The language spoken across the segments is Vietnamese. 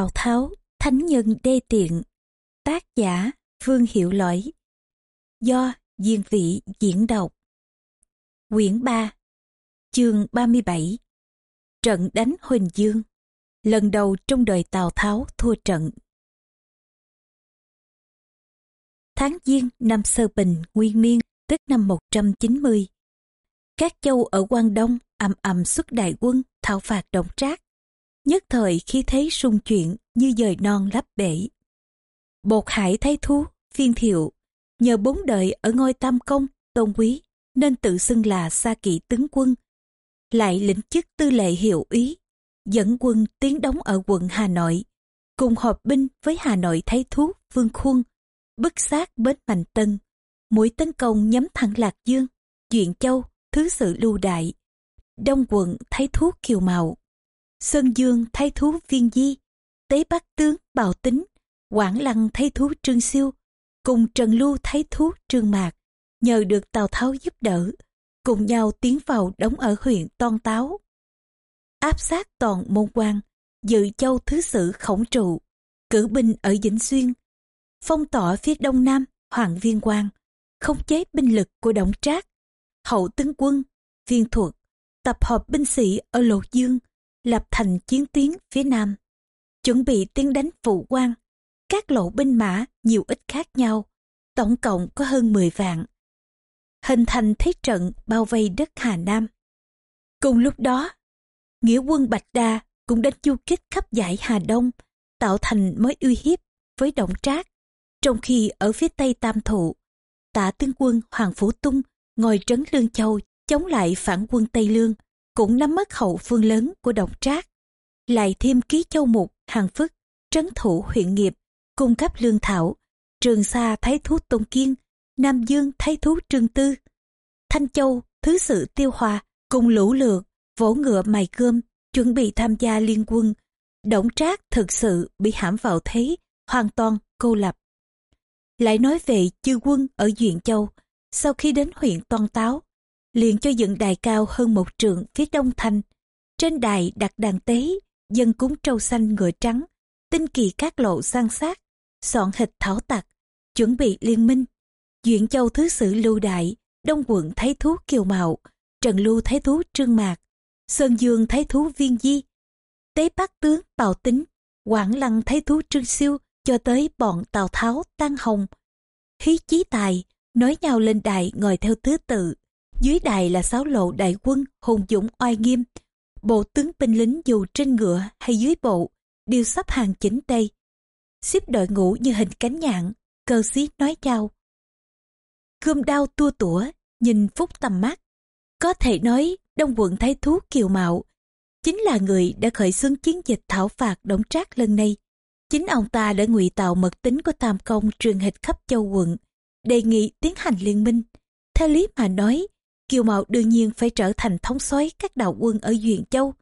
Tào Tháo, Thánh Nhân Đê Tiện Tác giả Phương Hiệu Lỗi Do Diên Vị diễn đọc. Quyển 3 Chương 37 Trận đánh Huỳnh Dương Lần đầu trong đời Tào Tháo thua trận. Tháng Giêng năm Sơ Bình Nguyên Niên tức năm 190 Các châu ở Quang Đông ầm ầm xuất đại quân thảo phạt động trác nhất thời khi thấy sung chuyện như dời non lấp bể. Bột hải thái thú, phiên thiệu, nhờ bốn đời ở ngôi tam công, tôn quý, nên tự xưng là sa kỵ tướng quân. Lại lĩnh chức tư lệ hiệu úy, dẫn quân tiến đóng ở quận Hà Nội, cùng hợp binh với Hà Nội thái thú Vương Khuôn, bức sát bến Mạnh Tân, mũi tấn công nhắm thẳng Lạc Dương, Duyện Châu, Thứ sự lưu đại, Đông quận thấy thú Kiều Mạo, Sơn Dương thay thú Viên Di, Tế Bắc Tướng Bào Tính, Quảng Lăng thay thú Trương Siêu, cùng Trần Lưu thay thú Trương Mạc, nhờ được Tào Tháo giúp đỡ, cùng nhau tiến vào đóng ở huyện ton Táo. Áp sát toàn môn quan, dự châu thứ sử khổng trụ, cử binh ở Vĩnh Xuyên, phong tỏa phía đông nam Hoàng Viên Quang, khống chế binh lực của Đổng Trác, hậu tướng quân, viên thuật, tập hợp binh sĩ ở Lộ Dương, lập thành chiến tuyến phía nam, chuẩn bị tiến đánh phụ quan. Các lộ binh mã nhiều ít khác nhau, tổng cộng có hơn 10 vạn. Hình thành thế trận bao vây đất Hà Nam. Cùng lúc đó, nghĩa quân Bạch Đa cũng đánh du kích khắp giải Hà Đông, tạo thành mối uy hiếp với Động Trác. Trong khi ở phía tây Tam Thụ, tả tướng quân Hoàng Phủ Tung ngồi trấn Lương Châu chống lại phản quân Tây Lương cũng nắm mất hậu phương lớn của độc trác. Lại thêm ký châu mục, hàng phức, trấn thủ huyện nghiệp, cung cấp lương thảo, trường sa thái thú tôn kiên, nam dương thái thú trương tư, thanh châu thứ sự tiêu hòa cùng lũ lượt, vỗ ngựa mài cơm chuẩn bị tham gia liên quân. Đổng trác thực sự bị hãm vào thế, hoàn toàn cô lập. Lại nói về chư quân ở duyện châu, sau khi đến huyện toan táo liền cho dựng đài cao hơn một trượng phía đông thành. Trên đài đặt đàn tế, dân cúng trâu xanh ngựa trắng, tinh kỳ các lộ san sát, soạn hịch thảo tặc, chuẩn bị liên minh. Duyện châu thứ sử lưu đại, đông quận thái thú kiều mạo, trần lưu thái thú trương mạc, sơn dương thái thú viên di, tế bắc tướng bào tính, quảng lăng thái thú trương siêu, cho tới bọn tào tháo tăng hồng. Hí chí tài, nói nhau lên đài ngồi theo thứ tự, dưới đài là sáu lộ đại quân hùng dũng oai nghiêm. Bộ tướng binh lính dù trên ngựa hay dưới bộ đều sắp hàng chỉnh tề Xếp đội ngũ như hình cánh nhạn, cờ xí nói chào. Gươm đao tua tủa, nhìn phúc tầm mắt. Có thể nói đông quận thái thú kiều mạo chính là người đã khởi xướng chiến dịch thảo phạt đổng trác lần này. Chính ông ta đã ngụy tạo mật tính của Tam Công truyền hịch khắp châu quận, đề nghị tiến hành liên minh. Theo lý mà nói, Kiều Mạo đương nhiên phải trở thành thống soái các đạo quân ở Duyện Châu.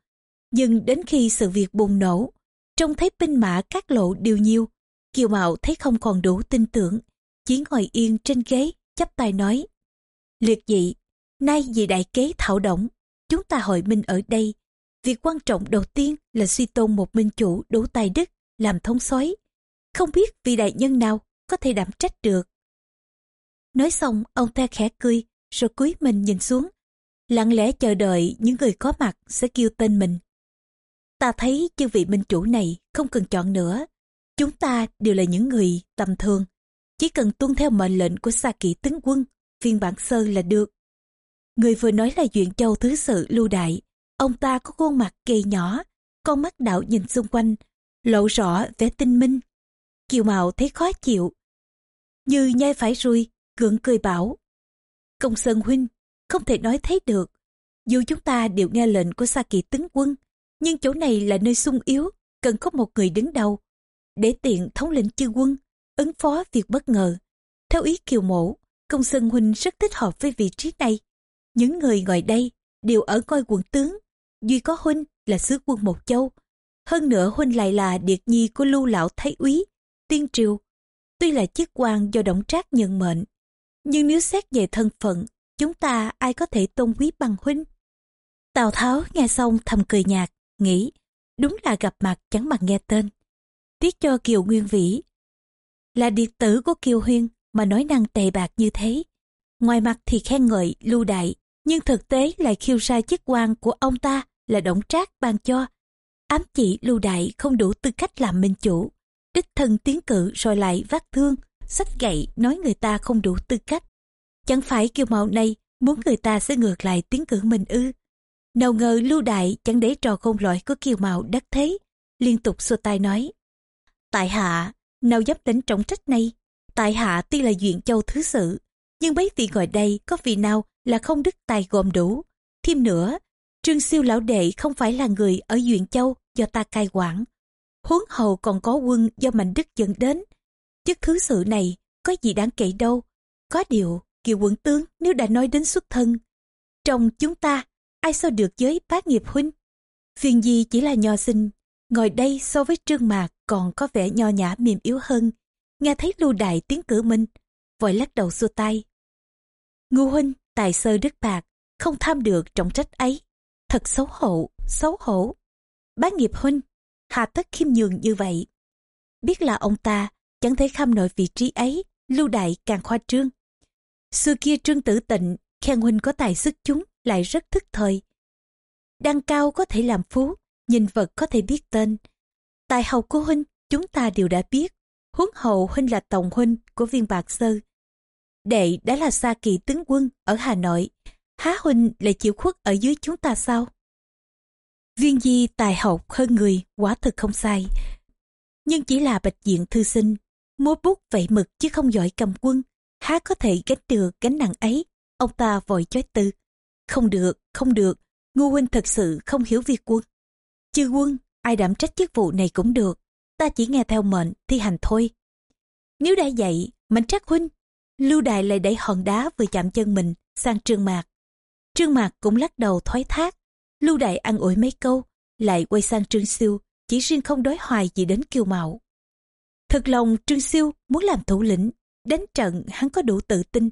Nhưng đến khi sự việc bùng nổ, trông thấy binh mã các lộ đều nhiều, Kiều Mạo thấy không còn đủ tin tưởng, chỉ ngồi yên trên ghế, chắp tay nói. Liệt dị, nay vì đại kế thảo động, chúng ta hội minh ở đây. Việc quan trọng đầu tiên là suy tôn một minh chủ đủ tài đức, làm thống soái Không biết vị đại nhân nào có thể đảm trách được. Nói xong, ông ta khẽ cười, rồi cúi mình nhìn xuống, lặng lẽ chờ đợi những người có mặt sẽ kêu tên mình. Ta thấy chư vị minh chủ này không cần chọn nữa. Chúng ta đều là những người tầm thường. Chỉ cần tuân theo mệnh lệnh của xa kỵ tướng quân, phiên bản sơ là được. Người vừa nói là Duyện Châu Thứ Sự Lưu Đại. Ông ta có khuôn mặt gầy nhỏ, con mắt đạo nhìn xung quanh, lộ rõ vẻ tinh minh. Kiều Mạo thấy khó chịu. Như nhai phải ruồi, gượng cười bảo. Công Sơn Huynh, không thể nói thấy được. Dù chúng ta đều nghe lệnh của Sa Kỳ tướng quân, nhưng chỗ này là nơi sung yếu, cần có một người đứng đầu. Để tiện thống lĩnh chư quân, ứng phó việc bất ngờ. Theo ý Kiều mổ Công Sơn Huynh rất thích hợp với vị trí này. Những người ngồi đây đều ở coi quận tướng. Duy có Huynh là sứ quân một châu. Hơn nữa Huynh lại là điệt nhi của lưu lão thái úy, tiên triều. Tuy là chức quan do động trác nhận mệnh, nhưng nếu xét về thân phận, chúng ta ai có thể tôn quý bằng huynh? Tào Tháo nghe xong thầm cười nhạt, nghĩ, đúng là gặp mặt chẳng bằng nghe tên. tiếc cho Kiều Nguyên Vĩ. Là điệt tử của Kiều Huyên mà nói năng tệ bạc như thế. Ngoài mặt thì khen ngợi, lưu đại, nhưng thực tế lại khiêu sai chức quan của ông ta là động trác ban cho. Ám chỉ lưu đại không đủ tư cách làm minh chủ. Đích thân tiến cử rồi lại vác thương, sách gậy nói người ta không đủ tư cách. Chẳng phải kiều mạo này muốn người ta sẽ ngược lại tiếng cử mình ư. Nào ngờ lưu đại chẳng để trò không lỗi của kiều mạo đắc thế, liên tục xua tay nói. Tại hạ, nào dám đánh trọng trách này, tại hạ tuy là duyện châu thứ sự, nhưng mấy vị ngồi đây có vị nào là không đức tài gồm đủ. Thêm nữa, Trương Siêu lão đệ không phải là người ở Duyện Châu do ta cai quản. Huống hầu còn có quân do Mạnh Đức dẫn đến. Chức thứ sự này có gì đáng kể đâu. Có điều, kiều quận tướng nếu đã nói đến xuất thân. Trong chúng ta, ai so được với bác nghiệp huynh? Phiền gì chỉ là nho sinh, ngồi đây so với trương mạc còn có vẻ nho nhã mềm yếu hơn. Nghe thấy lưu đại tiếng cử minh, vội lắc đầu xua tay. Ngu huynh, tài sơ đức bạc, không tham được trọng trách ấy. Thật xấu hổ, xấu hổ. Bá nghiệp huynh, hà tất khiêm nhường như vậy. Biết là ông ta, chẳng thể kham nổi vị trí ấy, lưu đại càng khoa trương. Xưa kia trương tử tịnh, khen huynh có tài sức chúng, lại rất thức thời. Đăng cao có thể làm phú, nhìn vật có thể biết tên. Tài học của huynh, chúng ta đều đã biết. Huống hậu huynh là tổng huynh của viên bạc sơ. Đệ đã là xa kỳ tướng quân ở Hà Nội. Há huynh lại chịu khuất ở dưới chúng ta sao? Viên di tài học hơn người, quả thực không sai. Nhưng chỉ là bạch diện thư sinh, múa bút vậy mực chứ không giỏi cầm quân. Há có thể gánh được gánh nặng ấy? Ông ta vội chối từ. Không được, không được, ngô huynh thật sự không hiểu việc quân. Chư quân, ai đảm trách chức vụ này cũng được. Ta chỉ nghe theo mệnh, thi hành thôi. Nếu đã vậy mạnh trách huynh. Lưu Đại lại đẩy hòn đá vừa chạm chân mình sang trương mạc. Trương mạc cũng lắc đầu thoái thác. Lưu Đại ăn ủi mấy câu, lại quay sang Trương Siêu, chỉ riêng không đối hoài gì đến kiều mạo. Thật lòng Trương Siêu muốn làm thủ lĩnh, đánh trận hắn có đủ tự tin.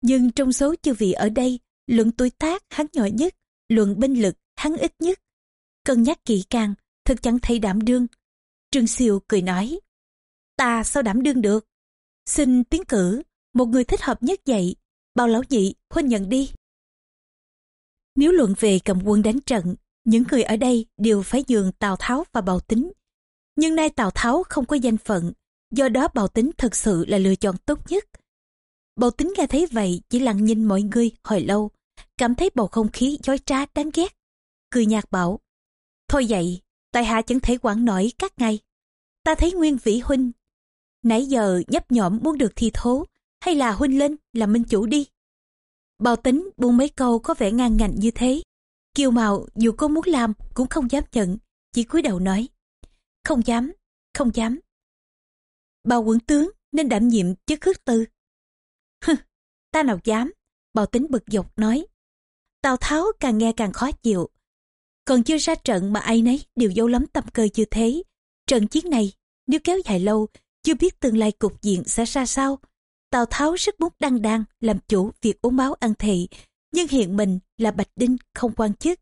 Nhưng trong số chư vị ở đây, luận tuổi tác hắn nhỏ nhất, luận binh lực hắn ít nhất. Cân nhắc kỹ càng, thật chẳng thấy đảm đương. Trương Siêu cười nói, ta sao đảm đương được? Xin tiến cử, một người thích hợp nhất vậy, bao lão nhị, huynh nhận đi. Nếu luận về cầm quân đánh trận, những người ở đây đều phải dường Tào Tháo và Bào Tính. Nhưng nay Tào Tháo không có danh phận, do đó Bào Tính thật sự là lựa chọn tốt nhất. Bào Tính nghe thấy vậy chỉ lặng nhìn mọi người hồi lâu, cảm thấy bầu không khí chói trá đáng ghét. Cười nhạt bảo, thôi vậy, tại hạ chẳng thể quản nổi các ngày. Ta thấy Nguyên Vĩ Huynh, nãy giờ nhấp nhõm muốn được thi thố, hay là Huynh lên làm minh chủ đi. Bào tính buông mấy câu có vẻ ngang ngạnh như thế. Kiều Mạo dù có muốn làm cũng không dám nhận, chỉ cúi đầu nói. Không dám, không dám. bao quận tướng nên đảm nhiệm chức khước tư. Hừ, ta nào dám, bao tính bực dọc nói. Tào Tháo càng nghe càng khó chịu. Còn chưa ra trận mà ai nấy đều dâu lắm tâm cơ như thế. Trận chiến này, nếu kéo dài lâu, chưa biết tương lai cục diện sẽ ra sao. Tào Tháo rất muốn đăng đăng làm chủ việc uống máu ăn thị, nhưng hiện mình là Bạch Đinh không quan chức.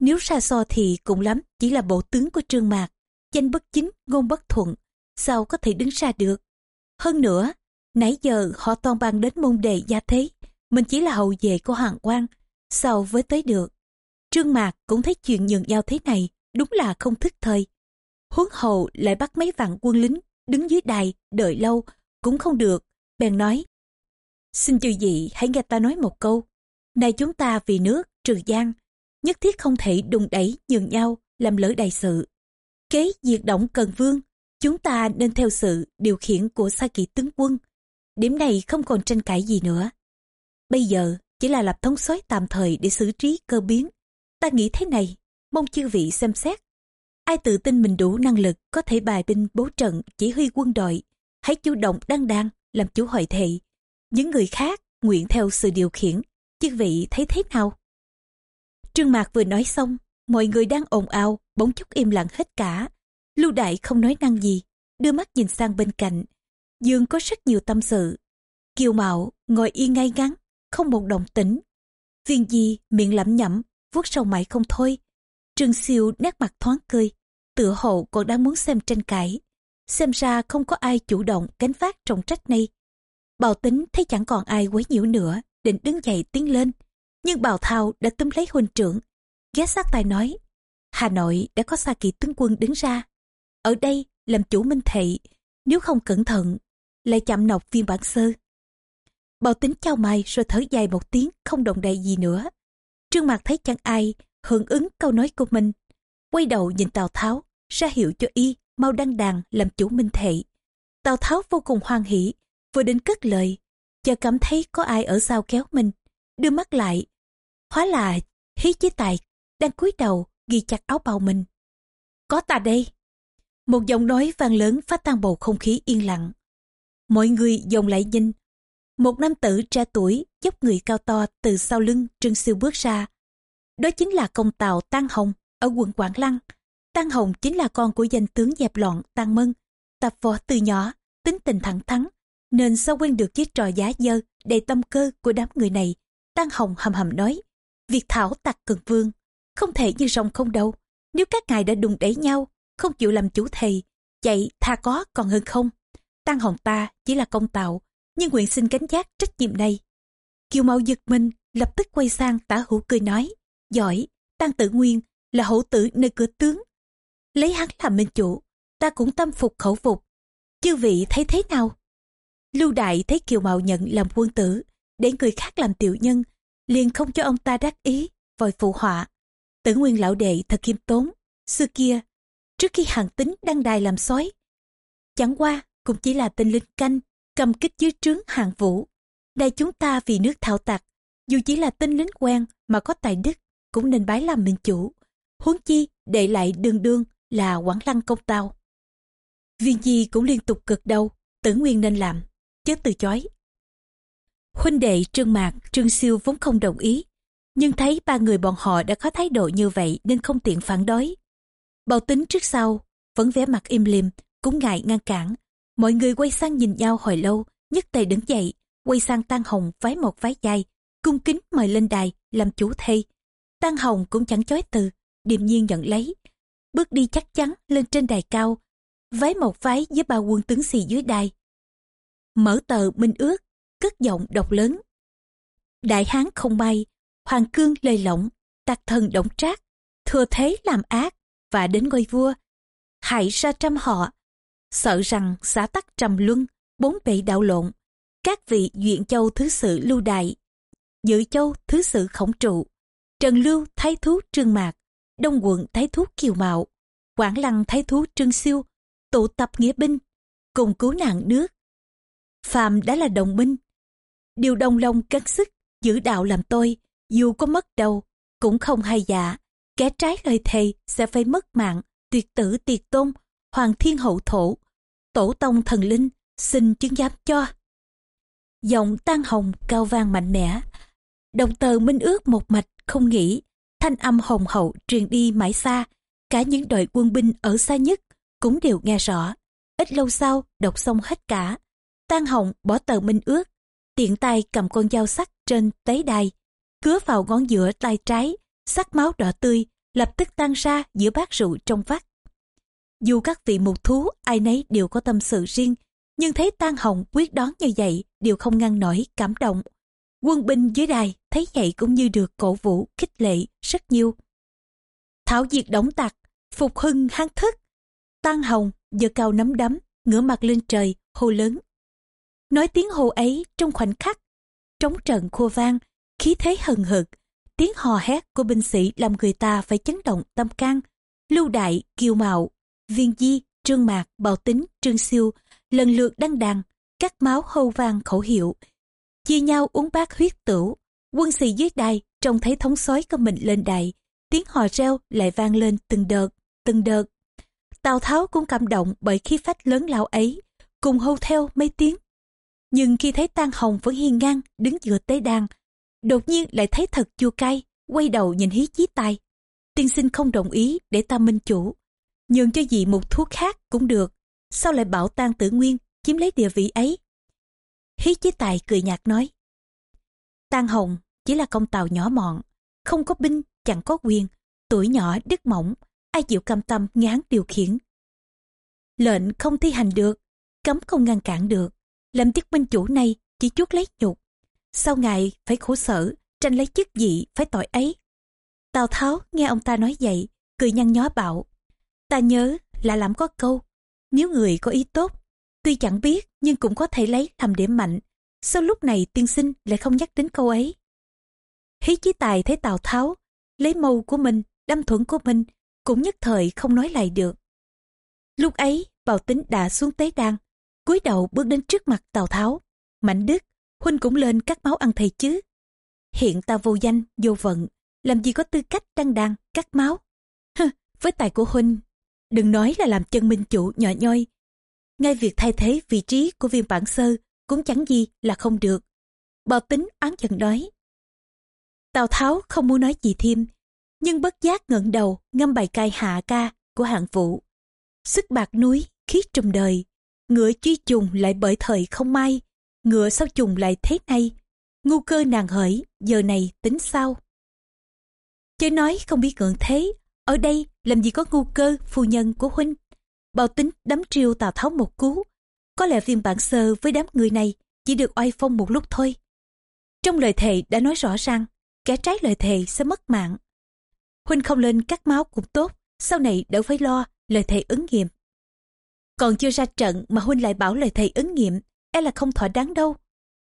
Nếu xa so thì cũng lắm chỉ là bộ tướng của Trương Mạc, danh bất chính, ngôn bất thuận, sao có thể đứng ra được. Hơn nữa, nãy giờ họ toàn bàn đến môn đề gia thế, mình chỉ là hậu vệ của Hoàng quan, sao với tới được. Trương Mạc cũng thấy chuyện nhường nhau thế này, đúng là không thức thời. huấn hậu lại bắt mấy vạn quân lính, đứng dưới đài, đợi lâu, cũng không được, bèn nói. Xin chư vị hãy nghe ta nói một câu. nay chúng ta vì nước, trừ gian, nhất thiết không thể đùng đẩy nhường nhau, làm lỡ đại sự. Kế diệt động cần vương, chúng ta nên theo sự điều khiển của sa kỳ tướng quân. Điểm này không còn tranh cãi gì nữa. Bây giờ chỉ là lập thống soái tạm thời để xử trí cơ biến. Ta nghĩ thế này, mong chư vị xem xét. Ai tự tin mình đủ năng lực có thể bài binh bố trận chỉ huy quân đội, hãy chủ động đăng đăng làm chủ hội thị. Những người khác nguyện theo sự điều khiển, chư vị thấy thế nào? Trương Mạc vừa nói xong, mọi người đang ồn ào, bỗng chốc im lặng hết cả. Lưu Đại không nói năng gì, đưa mắt nhìn sang bên cạnh. Dương có rất nhiều tâm sự. Kiều Mạo ngồi yên ngay ngắn, không một động tĩnh. Viên Di miệng lẩm nhẩm, vuốt sâu mãi không thôi. Trương Siêu nét mặt thoáng cười, tựa hồ còn đang muốn xem tranh cãi. xem ra không có ai chủ động gánh vác trọng trách này. Bào tính thấy chẳng còn ai quấy nhiễu nữa, định đứng dậy tiến lên. Nhưng bào thao đã túm lấy huynh trưởng, ghé sát tai nói, Hà Nội đã có xa kỳ tướng quân đứng ra. Ở đây làm chủ minh thị, nếu không cẩn thận, lại chậm nọc viên bản sơ. Bào tính trao mày rồi thở dài một tiếng không động đậy gì nữa. Trương Mạc thấy chẳng ai hưởng ứng câu nói của mình. Quay đầu nhìn Tào Tháo, ra hiệu cho y mau đăng đàn làm chủ minh thệ. Tào Tháo vô cùng hoan hỷ, vừa định cất lời, chờ cảm thấy có ai ở sau kéo mình, đưa mắt lại. Hóa là hí chế tài, đang cúi đầu ghi chặt áo bào mình. Có ta đây. Một giọng nói vang lớn phá tan bầu không khí yên lặng. Mọi người dồn lại nhìn. Một nam tử trẻ tuổi, dốc người cao to từ sau lưng Trương Siêu bước ra. Đó chính là công tàu Tăng Hồng ở quận Quảng Lăng. Tăng Hồng chính là con của danh tướng dẹp loạn Tăng Mân. Tập võ từ nhỏ, tính tình thẳng thắn, nên sao quen được chiếc trò giá dơ đầy tâm cơ của đám người này. Tăng Hồng hầm hầm nói, việc thảo tặc cường vương, không thể như rồng không đâu. Nếu các ngài đã đùng đẩy nhau, không chịu làm chủ thầy, vậy tha có còn hơn không. Tăng Hồng ta chỉ là công tạo, nhưng nguyện xin gánh giác trách nhiệm này. Kiều Mạo giật mình, lập tức quay sang tả hữu cười nói, giỏi, Tăng tự Nguyên là hậu tử nơi cửa tướng. Lấy hắn làm minh chủ, ta cũng tâm phục khẩu phục. Chư vị thấy thế nào? Lưu Đại thấy Kiều Mạo nhận làm quân tử, để người khác làm tiểu nhân, liền không cho ông ta đắc ý, vội phụ họa. Tử Nguyên lão đệ thật khiêm tốn, xưa kia, trước khi hàng tính đăng đài làm sói. Chẳng qua, cũng chỉ là tên linh canh, cầm kích dưới trướng hàng vũ. Đây chúng ta vì nước thảo tặc, dù chỉ là tên lính quen mà có tài đức, cũng nên bái làm minh chủ. Huống chi, đệ lại đường đương là quảng lăng công tao. Viên Di cũng liên tục cực đầu, tử nguyên nên làm, chứ từ chối. Huynh đệ Trương Mạc, Trương Siêu vốn không đồng ý, nhưng thấy ba người bọn họ đã có thái độ như vậy nên không tiện phản đối. Bào tính trước sau, vẫn vẻ mặt im lìm, cũng ngại ngăn cản. Mọi người quay sang nhìn nhau hồi lâu, nhất tề đứng dậy, quay sang Tăng Hồng vái một vái dài, cung kính mời lên đài, làm chủ thê. Tăng Hồng cũng chẳng chối từ, điềm nhiên nhận lấy. Bước đi chắc chắn lên trên đài cao, vái một vái với ba quân tướng xì dưới đài. Mở tờ minh ước, cất giọng đọc lớn. Đại hán không may, hoàng cương lơi lỏng, tạc thần động trác, thừa thế làm ác và đến ngôi vua. Hại ra trăm họ, sợ rằng xã tắc trầm luân, bốn bể đạo lộn. Các vị duyện châu thứ sự lưu đại, dự châu thứ sự khổng trụ, trần lưu thái thú trương mạc, đông quận thái thú kiều mạo, quảng lăng thái thú trương siêu, tụ tập nghĩa binh, cùng cứu nạn nước. Phạm đã là đồng minh, điều đồng lòng cắt sức, giữ đạo làm tôi, dù có mất đầu, cũng không hay dạ. Kẻ trái lời thề sẽ phải mất mạng, tuyệt tử tiệt tôn, hoàng thiên hậu thổ, tổ tông thần linh, xin chứng giám cho. Giọng tan hồng cao vang mạnh mẽ, đồng tờ minh ước một mạch không nghĩ, thanh âm hồng hậu truyền đi mãi xa, cả những đội quân binh ở xa nhất cũng đều nghe rõ. Ít lâu sau, đọc xong hết cả. Tan hồng bỏ tờ minh ước, tiện tay cầm con dao sắc trên tế đài, cứa vào ngón giữa tay trái, sắc máu đỏ tươi, lập tức tan ra giữa bát rượu trong vắt. Dù các vị mục thú ai nấy đều có tâm sự riêng, nhưng thấy tan hồng quyết đoán như vậy đều không ngăn nổi cảm động. Quân binh dưới đài thấy vậy cũng như được cổ vũ, khích lệ rất nhiều. Thảo diệt đóng tặc, phục hưng hăng thức. Tan hồng giờ cao nắm đấm, ngửa mặt lên trời, hô lớn. Nói tiếng hô ấy trong khoảnh khắc, trống trận khua vang, khí thế hừng hực, tiếng hò hét của binh sĩ làm người ta phải chấn động tâm can. Lưu Đại, Kiều Mạo, Viên Di, Trương Mạc, Bảo Tính, Trương Siêu lần lượt đăng đàn, cắt máu hâu vang khẩu hiệu, chia nhau uống bát huyết tửu. Quân sĩ dưới đài trông thấy thống soái của mình lên đài, tiếng hò reo lại vang lên từng đợt, từng đợt. Tào Tháo cũng cảm động bởi khí phách lớn lao ấy, cùng hô theo mấy tiếng. Nhưng khi thấy Tang Hồng vẫn hiên ngang đứng giữa tế đàn, đột nhiên lại thấy thật chua cay, quay đầu nhìn hí chí tài. Tiên sinh không đồng ý để ta minh chủ, nhường cho dị một thuốc khác cũng được, sao lại bảo tang tử nguyên chiếm lấy địa vị ấy? Hí chí tài cười nhạt nói, Tang Hồng chỉ là công tàu nhỏ mọn, không có binh, chẳng có quyền, tuổi nhỏ đứt mỏng, ai chịu cam tâm ngán điều khiển. lệnh không thi hành được, cấm không ngăn cản được, làm tiết minh chủ này chỉ chút lấy nhục. Sau ngày phải khổ sở, tranh lấy chức vị phải tội ấy. Tào Tháo nghe ông ta nói vậy, cười nhăn nhó bảo. Ta nhớ là làm có câu, nếu người có ý tốt, tuy chẳng biết nhưng cũng có thể lấy làm điểm mạnh. Sao lúc này tiên sinh lại không nhắc đến câu ấy? Hí chí tài thấy Tào Tháo, lấy mâu của mình, đâm thuẫn của mình, cũng nhất thời không nói lại được. Lúc ấy, Bào Tính đã xuống tế đan cúi đầu bước đến trước mặt Tào Tháo. Mạnh Đức, Huynh cũng lên cắt máu ăn thầy chứ. Hiện ta vô danh, vô vận, làm gì có tư cách đăng đàn, cắt máu. Hừ, với tài của Huynh, đừng nói là làm chân minh chủ nhỏ nhoi. Ngay việc thay thế vị trí của viên bản sơ cũng chẳng gì là không được. Bào tính án giận nói. Tào Tháo không muốn nói gì thêm, nhưng bất giác ngẩng đầu ngâm bài cai hạ ca của hạng vũ. Sức bạc núi, khí trùm đời, ngựa truy trùng lại bởi thời không may, ngựa sao trùng lại thế này, ngu cơ nàng hỡi, giờ này tính sao? Chớ nói không biết ngượng thế, ở đây làm gì có ngu cơ phu nhân của huynh. Bào tính đấm triều Tào Tháo một cú, có lẽ viên bản sơ với đám người này chỉ được oai phong một lúc thôi. Trong lời thề đã nói rõ ràng, kẻ trái lời thề sẽ mất mạng. Huynh không lên cắt máu cũng tốt, sau này đỡ phải lo lời thề ứng nghiệm. Còn chưa ra trận mà Huynh lại bảo lời thầy ứng nghiệm, e là không thỏa đáng đâu.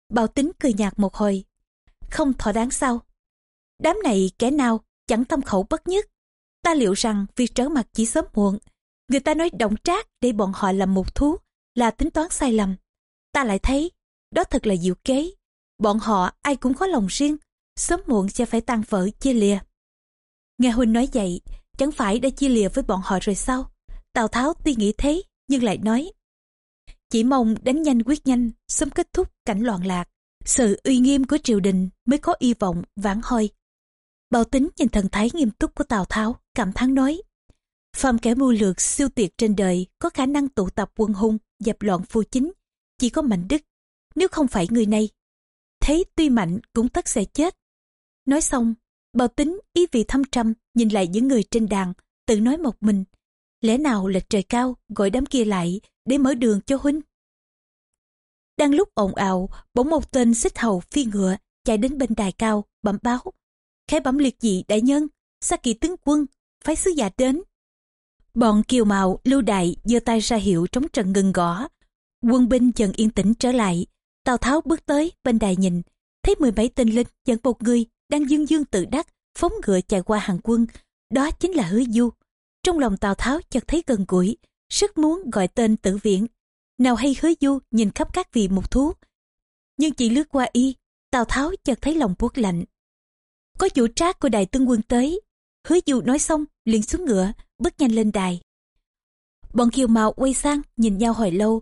Bào tính cười nhạt một hồi. Không thỏa đáng sao? Đám này kẻ nào chẳng tâm khẩu bất nhất. Ta liệu rằng việc trở mặt chỉ sớm muộn. Người ta nói động trác để bọn họ làm một thú là tính toán sai lầm. Ta lại thấy, đó thật là diệu kế. Bọn họ ai cũng có lòng riêng, sớm muộn sẽ phải tan vỡ chia lìa. Nghe Huynh nói vậy, chẳng phải đã chia lìa với bọn họ rồi sao? Tào Tháo tuy nghĩ thế, nhưng lại nói chỉ mong đánh nhanh quyết nhanh, sớm kết thúc cảnh loạn lạc. Sự uy nghiêm của triều đình mới có hy vọng vãn hồi bao tính nhìn thần thái nghiêm túc của tào tháo, cảm thán nói, phàm kẻ mưu lược siêu tuyệt trên đời có khả năng tụ tập quân hung, dẹp loạn phu chính, chỉ có mạnh đức nếu không phải người này, thế tuy mạnh cũng tất sẽ chết. Nói xong, bao tính ý vị thâm trầm nhìn lại những người trên đàn, tự nói một mình, lẽ nào lệch trời cao gọi đám kia lại để mở đường cho huynh đang lúc ồn ào bỗng một tên xích hầu phi ngựa chạy đến bên đài cao bẩm báo. Khẽ bẩm liệt dị đại nhân sa kỳ tướng quân phái sứ giả đến. Bọn kiều mạo lưu đại giơ tay ra hiệu trống trận ngừng gõ. Quân binh dần yên tĩnh trở lại. Tào tháo bước tới bên đài nhìn thấy mười bảy tên lính dẫn một người đang dương dương tự đắc phóng ngựa chạy qua hàng quân. Đó chính là hứa du. Trong lòng Tào Tháo chợt thấy gần gũi, rất muốn gọi tên tử viễn. Nào hay hứa du nhìn khắp các vị một thú. Nhưng chỉ lướt qua y, Tào Tháo chợt thấy lòng buốt lạnh. Có chủ trác của đại tướng quân tới. Hứa du nói xong, liền xuống ngựa, bước nhanh lên đài. Bọn kiều mạo quay sang, nhìn nhau hồi lâu.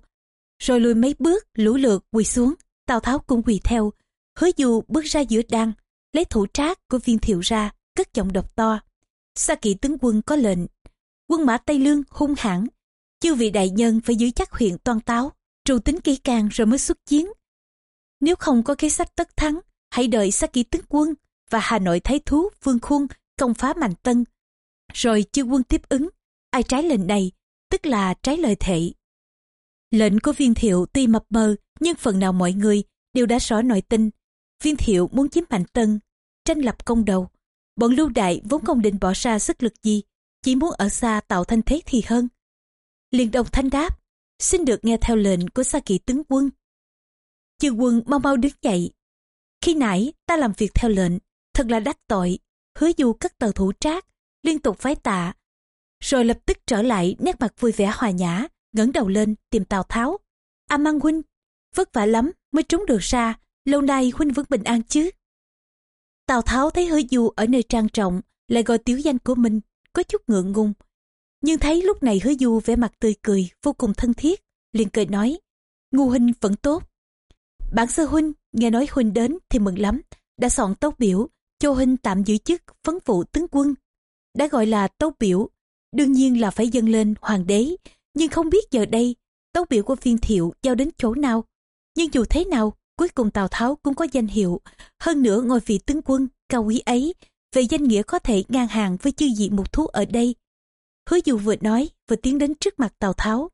Rồi lùi mấy bước, lũ lượt quỳ xuống. Tào Tháo cũng quỳ theo. Hứa du bước ra giữa đăng, lấy thủ trác của viên thiệu ra, cất giọng độc to. Sa kỵ tướng quân có lệnh quân mã Tây Lương hung hãn. Chư vị đại nhân phải giữ chắc huyện toan táo, trù tính kỹ càng rồi mới xuất chiến. Nếu không có kế sách tất thắng, hãy đợi sát kỹ tướng quân và Hà Nội Thái Thú Vương Khuôn công phá Mạnh Tân. Rồi chư quân tiếp ứng, ai trái lệnh này, tức là trái lời thệ. Lệnh của viên thiệu tuy mập mờ, nhưng phần nào mọi người đều đã rõ nội tin. Viên thiệu muốn chiếm Mạnh Tân, tranh lập công đầu. Bọn lưu đại vốn không định bỏ ra sức lực gì chỉ muốn ở xa tạo thanh thế thì hơn. Liền đồng thanh đáp, xin được nghe theo lệnh của Sa Kỵ tướng quân. Chư quân mau mau đứng dậy. Khi nãy ta làm việc theo lệnh, thật là đắc tội, hứa du cất tờ thủ trác, liên tục phái tạ. Rồi lập tức trở lại nét mặt vui vẻ hòa nhã, ngẩng đầu lên tìm Tào Tháo. A Mang huynh, vất vả lắm mới trúng được ra, lâu nay huynh vẫn bình an chứ. Tào Tháo thấy hứa du ở nơi trang trọng, lại gọi tiểu danh của mình, có chút ngượng ngùng. Nhưng thấy lúc này hứa du vẻ mặt tươi cười, vô cùng thân thiết, liền cười nói, ngu huynh vẫn tốt. Bản sơ huynh, nghe nói huynh đến thì mừng lắm, đã soạn tấu biểu, cho huynh tạm giữ chức phấn phụ tướng quân. Đã gọi là tấu biểu, đương nhiên là phải dâng lên hoàng đế, nhưng không biết giờ đây, tấu biểu của viên thiệu giao đến chỗ nào. Nhưng dù thế nào, cuối cùng Tào Tháo cũng có danh hiệu, hơn nữa ngôi vị tướng quân, cao quý ấy, về danh nghĩa có thể ngang hàng với chư vị một thú ở đây. Hứa dù vừa nói, vừa tiến đến trước mặt Tào Tháo.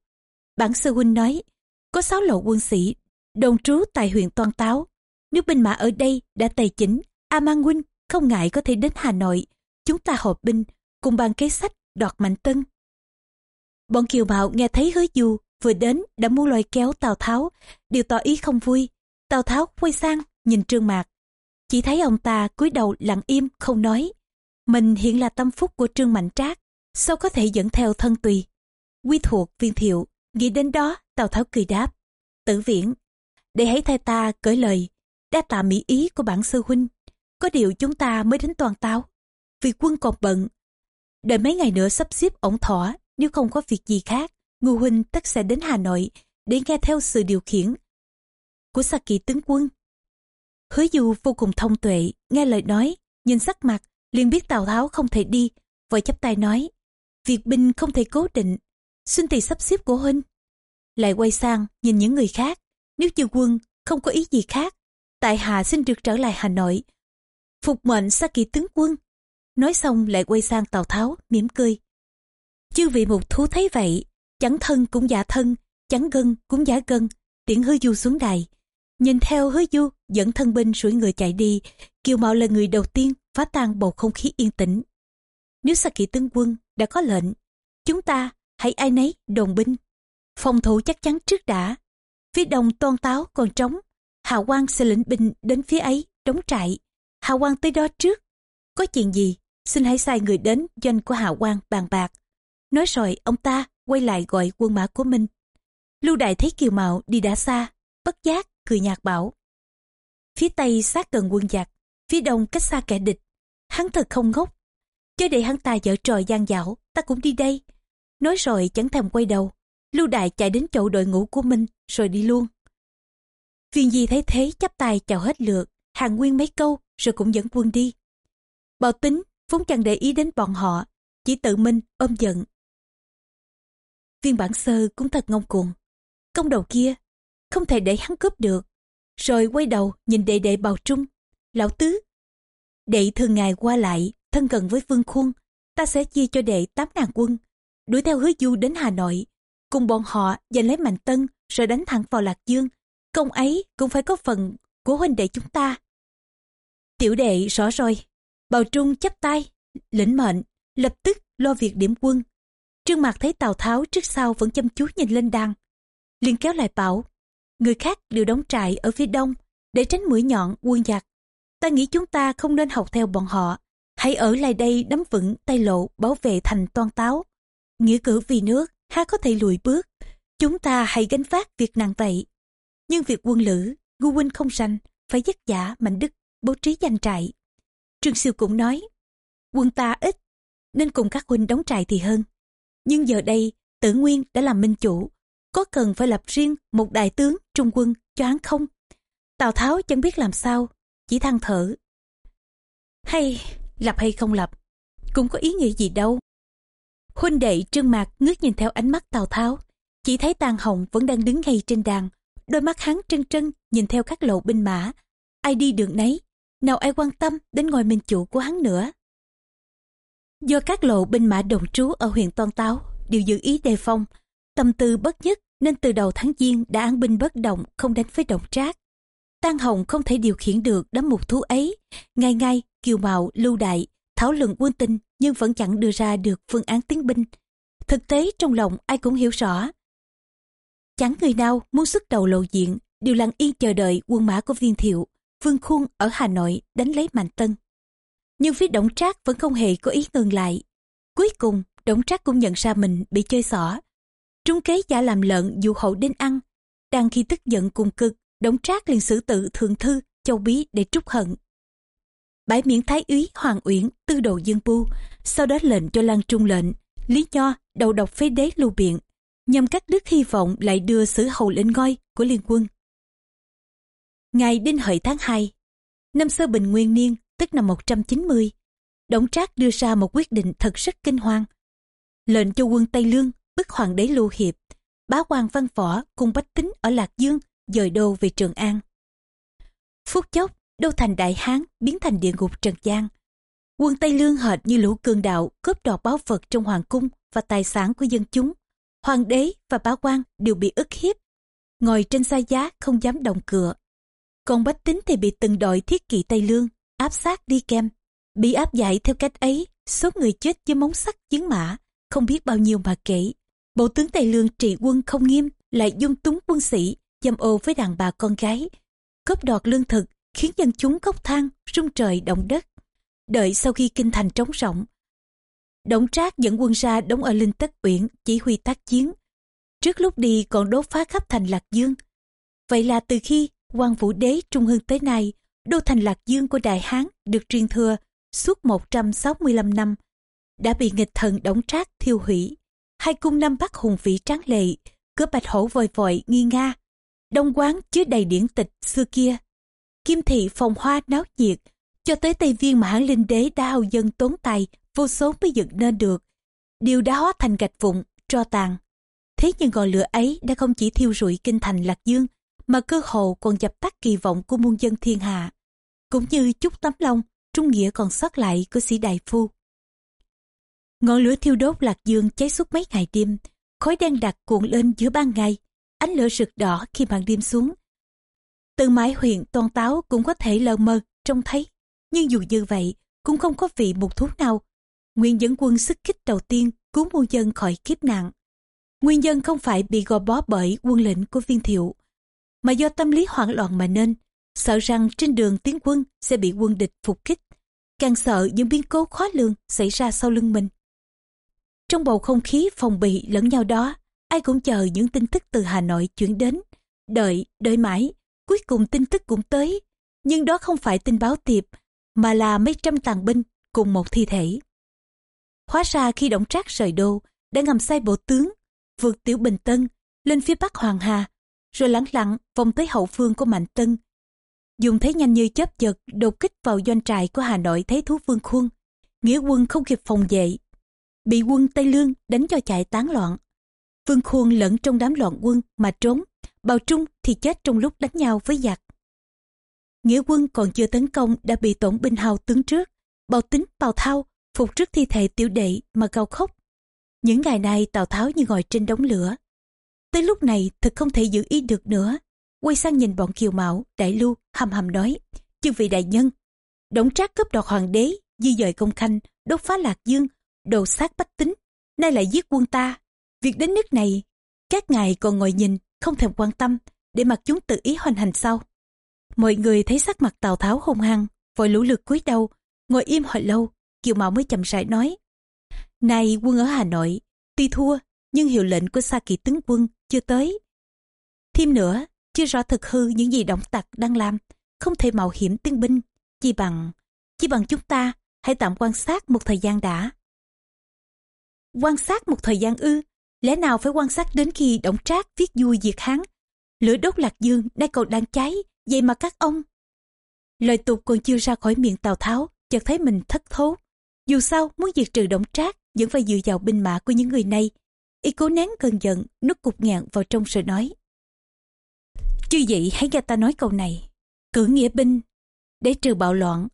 bản sư huynh nói, có sáu lộ quân sĩ, đồn trú tại huyện Toan Táo. Nếu binh mã ở đây đã tài chỉnh, A Mang huynh không ngại có thể đến Hà Nội. Chúng ta họp binh, cùng bàn kế sách đoạt mạnh tân. Bọn kiều bào nghe thấy hứa du vừa đến đã muốn lôi kéo Tào Tháo, đều tỏ ý không vui. Tào Tháo quay sang, nhìn Trương Mạc. Chỉ thấy ông ta cúi đầu lặng im, không nói. Mình hiện là tâm phúc của Trương Mạnh Trác, sao có thể dẫn theo thân tùy. Quy thuộc viên thiệu, nghĩ đến đó, Tào Tháo cười đáp. Tử viễn, để hãy thay ta cởi lời, đa tạ mỹ ý của bản sư huynh. Có điều chúng ta mới đến toàn táo. Vì quân còn bận. Đợi mấy ngày nữa sắp xếp ổn thỏa, nếu không có việc gì khác, Ngô Huynh tất sẽ đến Hà Nội để nghe theo sự điều khiển của Sa Kỳ tướng quân. Hứa Du vô cùng thông tuệ, nghe lời nói, nhìn sắc mặt, liền biết Tào Tháo không thể đi, vội chấp tay nói, việc binh không thể cố định, xin tỳ sắp xếp của Huynh. Lại quay sang, nhìn những người khác, nếu chư quân không có ý gì khác, tại hạ xin được trở lại Hà Nội, phục mệnh Sa Kỳ tướng quân. Nói xong lại quay sang Tào Tháo, mỉm cười. Chư vị một thú thấy vậy, chẳng thân cũng giả thân, chẳng gân cũng giả gân, tiễn hứa du xuống đài. Nhìn theo hứa du dẫn thân binh sủi người chạy đi, Kiều Mạo là người đầu tiên phá tan bầu không khí yên tĩnh. Nếu Sa Kỳ tướng quân đã có lệnh, chúng ta hãy ai nấy đồng binh. Phòng thủ chắc chắn trước đã. Phía đông toan táo còn trống, Hà Quang sẽ lĩnh binh đến phía ấy, đóng trại. Hà Quang tới đó trước. Có chuyện gì, xin hãy sai người đến doanh của Hà Quang bàn bạc. Nói rồi ông ta quay lại gọi quân mã của mình. Lưu Đại thấy Kiều Mạo đi đã xa, bất giác, cười nhạt bảo. Phía Tây sát gần quân giặc, phía Đông cách xa kẻ địch. Hắn thật không ngốc chơi để hắn ta dở trò gian dảo, ta cũng đi đây. Nói rồi chẳng thèm quay đầu. Lưu Đại chạy đến chỗ đội ngũ của mình, rồi đi luôn. Viên Di thấy thế chắp tay chào hết lượt, hàng nguyên mấy câu, rồi cũng dẫn quân đi. Bảo tính, vốn chẳng để ý đến bọn họ, chỉ tự mình ôm giận. Viên bản sơ cũng thật ngông cuồng. Công đầu kia, không thể để hắn cướp được. Rồi quay đầu nhìn đệ đệ bào trung. Lão tứ, đệ thường ngày qua lại, thân gần với vương khuôn. Ta sẽ chia cho đệ 8.000 quân, đuổi theo hứa du đến Hà Nội. Cùng bọn họ giành lấy Mạnh Tân rồi đánh thẳng vào Lạc Dương. Công ấy cũng phải có phần của huynh đệ chúng ta. Tiểu đệ rõ rồi. Bào Trung chấp tay, lĩnh mệnh, lập tức lo việc điểm quân. Trương Mạc thấy Tào Tháo trước sau vẫn chăm chú nhìn lên đàn. liền kéo lại bảo, người khác đều đóng trại ở phía đông để tránh mũi nhọn quân giặc. Ta nghĩ chúng ta không nên học theo bọn họ. Hãy ở lại đây nắm vững tay lộ bảo vệ thành toan táo. Nghĩa cử vì nước, há có thể lùi bước. Chúng ta hãy gánh vác việc nặng vậy. Nhưng việc quân lữ, ngu huynh không sanh, phải dứt giả mạnh đức, bố trí danh trại. Trương Siêu cũng nói, quân ta ít, nên cùng các huynh đóng trại thì hơn. Nhưng giờ đây, tử nguyên đã làm minh chủ, có cần phải lập riêng một đại tướng trung quân cho hắn không? Tào Tháo chẳng biết làm sao, chỉ than thở. Hay, lập hay không lập, cũng có ý nghĩa gì đâu. Huynh đệ trương mạc ngước nhìn theo ánh mắt Tào Tháo, chỉ thấy tàn hồng vẫn đang đứng ngay trên đàn, đôi mắt hắn trân trân nhìn theo các lộ binh mã. Ai đi đường nấy, nào ai quan tâm đến ngôi minh chủ của hắn nữa. Do các lộ binh mã đồng trú ở huyện Toan Táo đều giữ ý đề phòng, tâm tư bất nhất nên từ đầu tháng Giêng đã an binh bất động không đánh với động trác. tang Hồng không thể điều khiển được đám mục thú ấy, ngay ngay Kiều Mạo, Lưu Đại, thảo luận quân tình nhưng vẫn chẳng đưa ra được phương án tiến binh. Thực tế trong lòng ai cũng hiểu rõ. Chẳng người nào muốn xuất đầu lộ diện, đều lặng yên chờ đợi quân mã của viên thiệu, vương khuôn ở Hà Nội đánh lấy Mạnh Tân. Nhưng phía Đổng Trác vẫn không hề có ý ngừng lại. Cuối cùng, Đổng Trác cũng nhận ra mình bị chơi xỏ. Trung kế giả làm lợn dụ hậu đến ăn. Đang khi tức giận cùng cực, Đổng Trác liền xử tự thượng thư, châu bí để trút hận. Bãi miễn thái úy Hoàng Uyển tư đồ dương bu, sau đó lệnh cho Lan Trung lệnh, Lý Nho đầu độc phế đế lưu biện, nhằm cắt đứt hy vọng lại đưa sử hầu lên ngôi của liên quân. Ngày Đinh Hợi tháng 2, năm sơ bình nguyên niên, tức năm 190, Đổng Trác đưa ra một quyết định thật rất kinh hoàng. Lệnh cho quân Tây Lương bức hoàng đế Lưu Hiệp, bá quan văn võ cùng bách tính ở Lạc Dương dời đô về Trường An. Phút chốc, đô thành Đại Hán biến thành địa ngục Trần gian. Quân Tây Lương hệt như lũ cường đạo cướp đoạt báo vật trong hoàng cung và tài sản của dân chúng. hoàng đế và bá quan đều bị ức hiếp, ngồi trên xa giá không dám động cửa. Còn bách tính thì bị từng đội thiết kỵ Tây Lương, áp sát đi kèm. Bị áp giải theo cách ấy, số người chết với móng sắt chiến mã, không biết bao nhiêu mà kể. Bộ tướng Tây Lương trị quân không nghiêm, lại dung túng quân sĩ, dâm ô với đàn bà con gái, cướp đoạt lương thực, khiến dân chúng khóc than, rung trời động đất. Đợi sau khi kinh thành trống rỗng, Đổng Trác dẫn quân ra đóng ở Linh Tất Uyển chỉ huy tác chiến. Trước lúc đi còn đốt phá khắp thành Lạc Dương. Vậy là từ khi quan vũ đế trung hưng tới nay, đô thành Lạc Dương của Đại Hán được truyền thừa suốt 165 năm, đã bị nghịch thần Đổng Trác thiêu hủy. Hai cung năm bắc hùng vĩ tráng lệ, cửa bạch hổ vội vội nghi nga. Đông quán chứa đầy điển tịch xưa kia. Kim thị phòng hoa náo nhiệt, cho tới Tây Viên mà hãng linh đế đã hầu dân tốn tài vô số mới dựng nên được. Điều đã hóa thành gạch vụn, tro tàn. Thế nhưng ngọn lửa ấy đã không chỉ thiêu rụi kinh thành Lạc Dương, mà cơ hồ còn dập tắt kỳ vọng của muôn dân thiên hạ. Cũng như chút tấm lòng, trung nghĩa còn sót lại của sĩ đại phu. Ngọn lửa thiêu đốt Lạc Dương cháy suốt mấy ngày đêm, khói đen đặc cuộn lên giữa ban ngày, ánh lửa rực đỏ khi màn đêm xuống. Từ mái huyện toàn táo cũng có thể lờ mơ, trông thấy. Nhưng dù như vậy, cũng không có vị một thú nào Nguyên dẫn quân sức kích đầu tiên cứu muôn dân khỏi kiếp nạn. Nguyên dân không phải bị gò bó bởi quân lệnh của viên thiệu, mà do tâm lý hoảng loạn mà nên, sợ rằng trên đường tiến quân sẽ bị quân địch phục kích, càng sợ những biến cố khó lường xảy ra sau lưng mình. Trong bầu không khí phòng bị lẫn nhau đó, ai cũng chờ những tin tức từ Hà Nội chuyển đến, đợi, đợi mãi, cuối cùng tin tức cũng tới. Nhưng đó không phải tin báo tiệp, mà là mấy trăm tàn binh cùng một thi thể. Hóa ra khi động Trác rời đô, đã ngầm sai bộ tướng, vượt Tiểu Bình Tân, lên phía bắc Hoàng Hà, rồi lẳng lặng vòng tới hậu phương của Mạnh Tân. Dùng thế nhanh như chớp giật đột kích vào doanh trại của Hà Nội thấy thú vương khuôn. Nghĩa quân không kịp phòng vệ, bị quân Tây Lương đánh cho chạy tán loạn. Vương Khuôn lẫn trong đám loạn quân mà trốn, Bào Trung thì chết trong lúc đánh nhau với giặc. Nghĩa quân còn chưa tấn công đã bị tổn binh hào tướng trước. Bào Tính, Bào Thao phục trước thi thể tiểu đệ mà gào khóc. Những ngày này Tào Tháo như ngồi trên đống lửa. Tới lúc này thật không thể giữ ý được nữa. Quay sang nhìn bọn kiều mạo, đại lưu, hầm hầm nói. Chư vị đại nhân, đổng trác cướp đoạt hoàng đế, di dời công khanh, đốt phá lạc dương, đồ sát bách tính, nay lại giết quân ta. Việc đến nước này, các ngài còn ngồi nhìn, không thèm quan tâm, để mặc chúng tự ý hoành hành sau. Mọi người thấy sắc mặt Tào Tháo hung hăng, vội lũ lượt cúi đầu, ngồi im hồi lâu, Kiều Mạo mới chậm rãi nói. nay quân ở Hà Nội, tuy thua, nhưng hiệu lệnh của Sa Kỳ tướng quân chưa tới. Thêm nữa, chưa rõ thực hư những gì động tặc đang làm, không thể mạo hiểm tiến binh, chỉ bằng, chỉ bằng chúng ta hãy tạm quan sát một thời gian đã. Quan sát một thời gian ư, lẽ nào phải quan sát đến khi động trác viết vui diệt hán lửa đốt lạc dương nay còn đang cháy vậy mà các ông lời tục còn chưa ra khỏi miệng tào tháo chợt thấy mình thất thố dù sao, muốn diệt trừ động trác, vẫn phải dựa vào binh mã của những người này. Y cố nén cơn giận, nuốt cục ngạn vào trong rồi nói. Chư vậy hãy nghe ta nói câu này. Cử nghĩa binh, để trừ bạo loạn.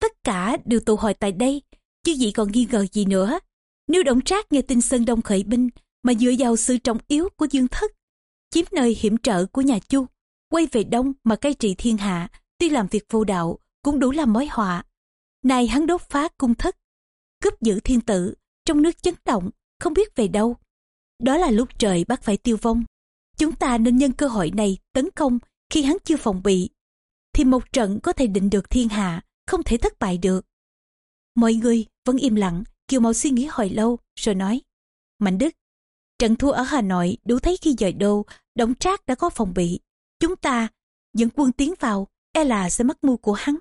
Tất cả đều tụ hội tại đây, chứ vị còn nghi ngờ gì nữa. Nếu động trác nghe tin Sơn Đông khởi binh, mà dựa vào sự trọng yếu của dương thất, chiếm nơi hiểm trở của nhà Chu, quay về đông mà cai trị thiên hạ, tuy làm việc vô đạo, cũng đủ làm mối họa. nay hắn đốt phá cung thất, cướp giữ thiên tử, trong nước chấn động, không biết về đâu. Đó là lúc trời bắt phải tiêu vong. Chúng ta nên nhân cơ hội này tấn công khi hắn chưa phòng bị. Thì một trận có thể định được thiên hạ, không thể thất bại được. Mọi người vẫn im lặng, Kiều Mậu suy nghĩ hồi lâu, rồi nói. Mạnh Đức, trận thua ở Hà Nội đủ thấy khi dời đô, Đổng Trác đã có phòng bị. Chúng ta dẫn quân tiến vào, e là sẽ mắc mưu của hắn.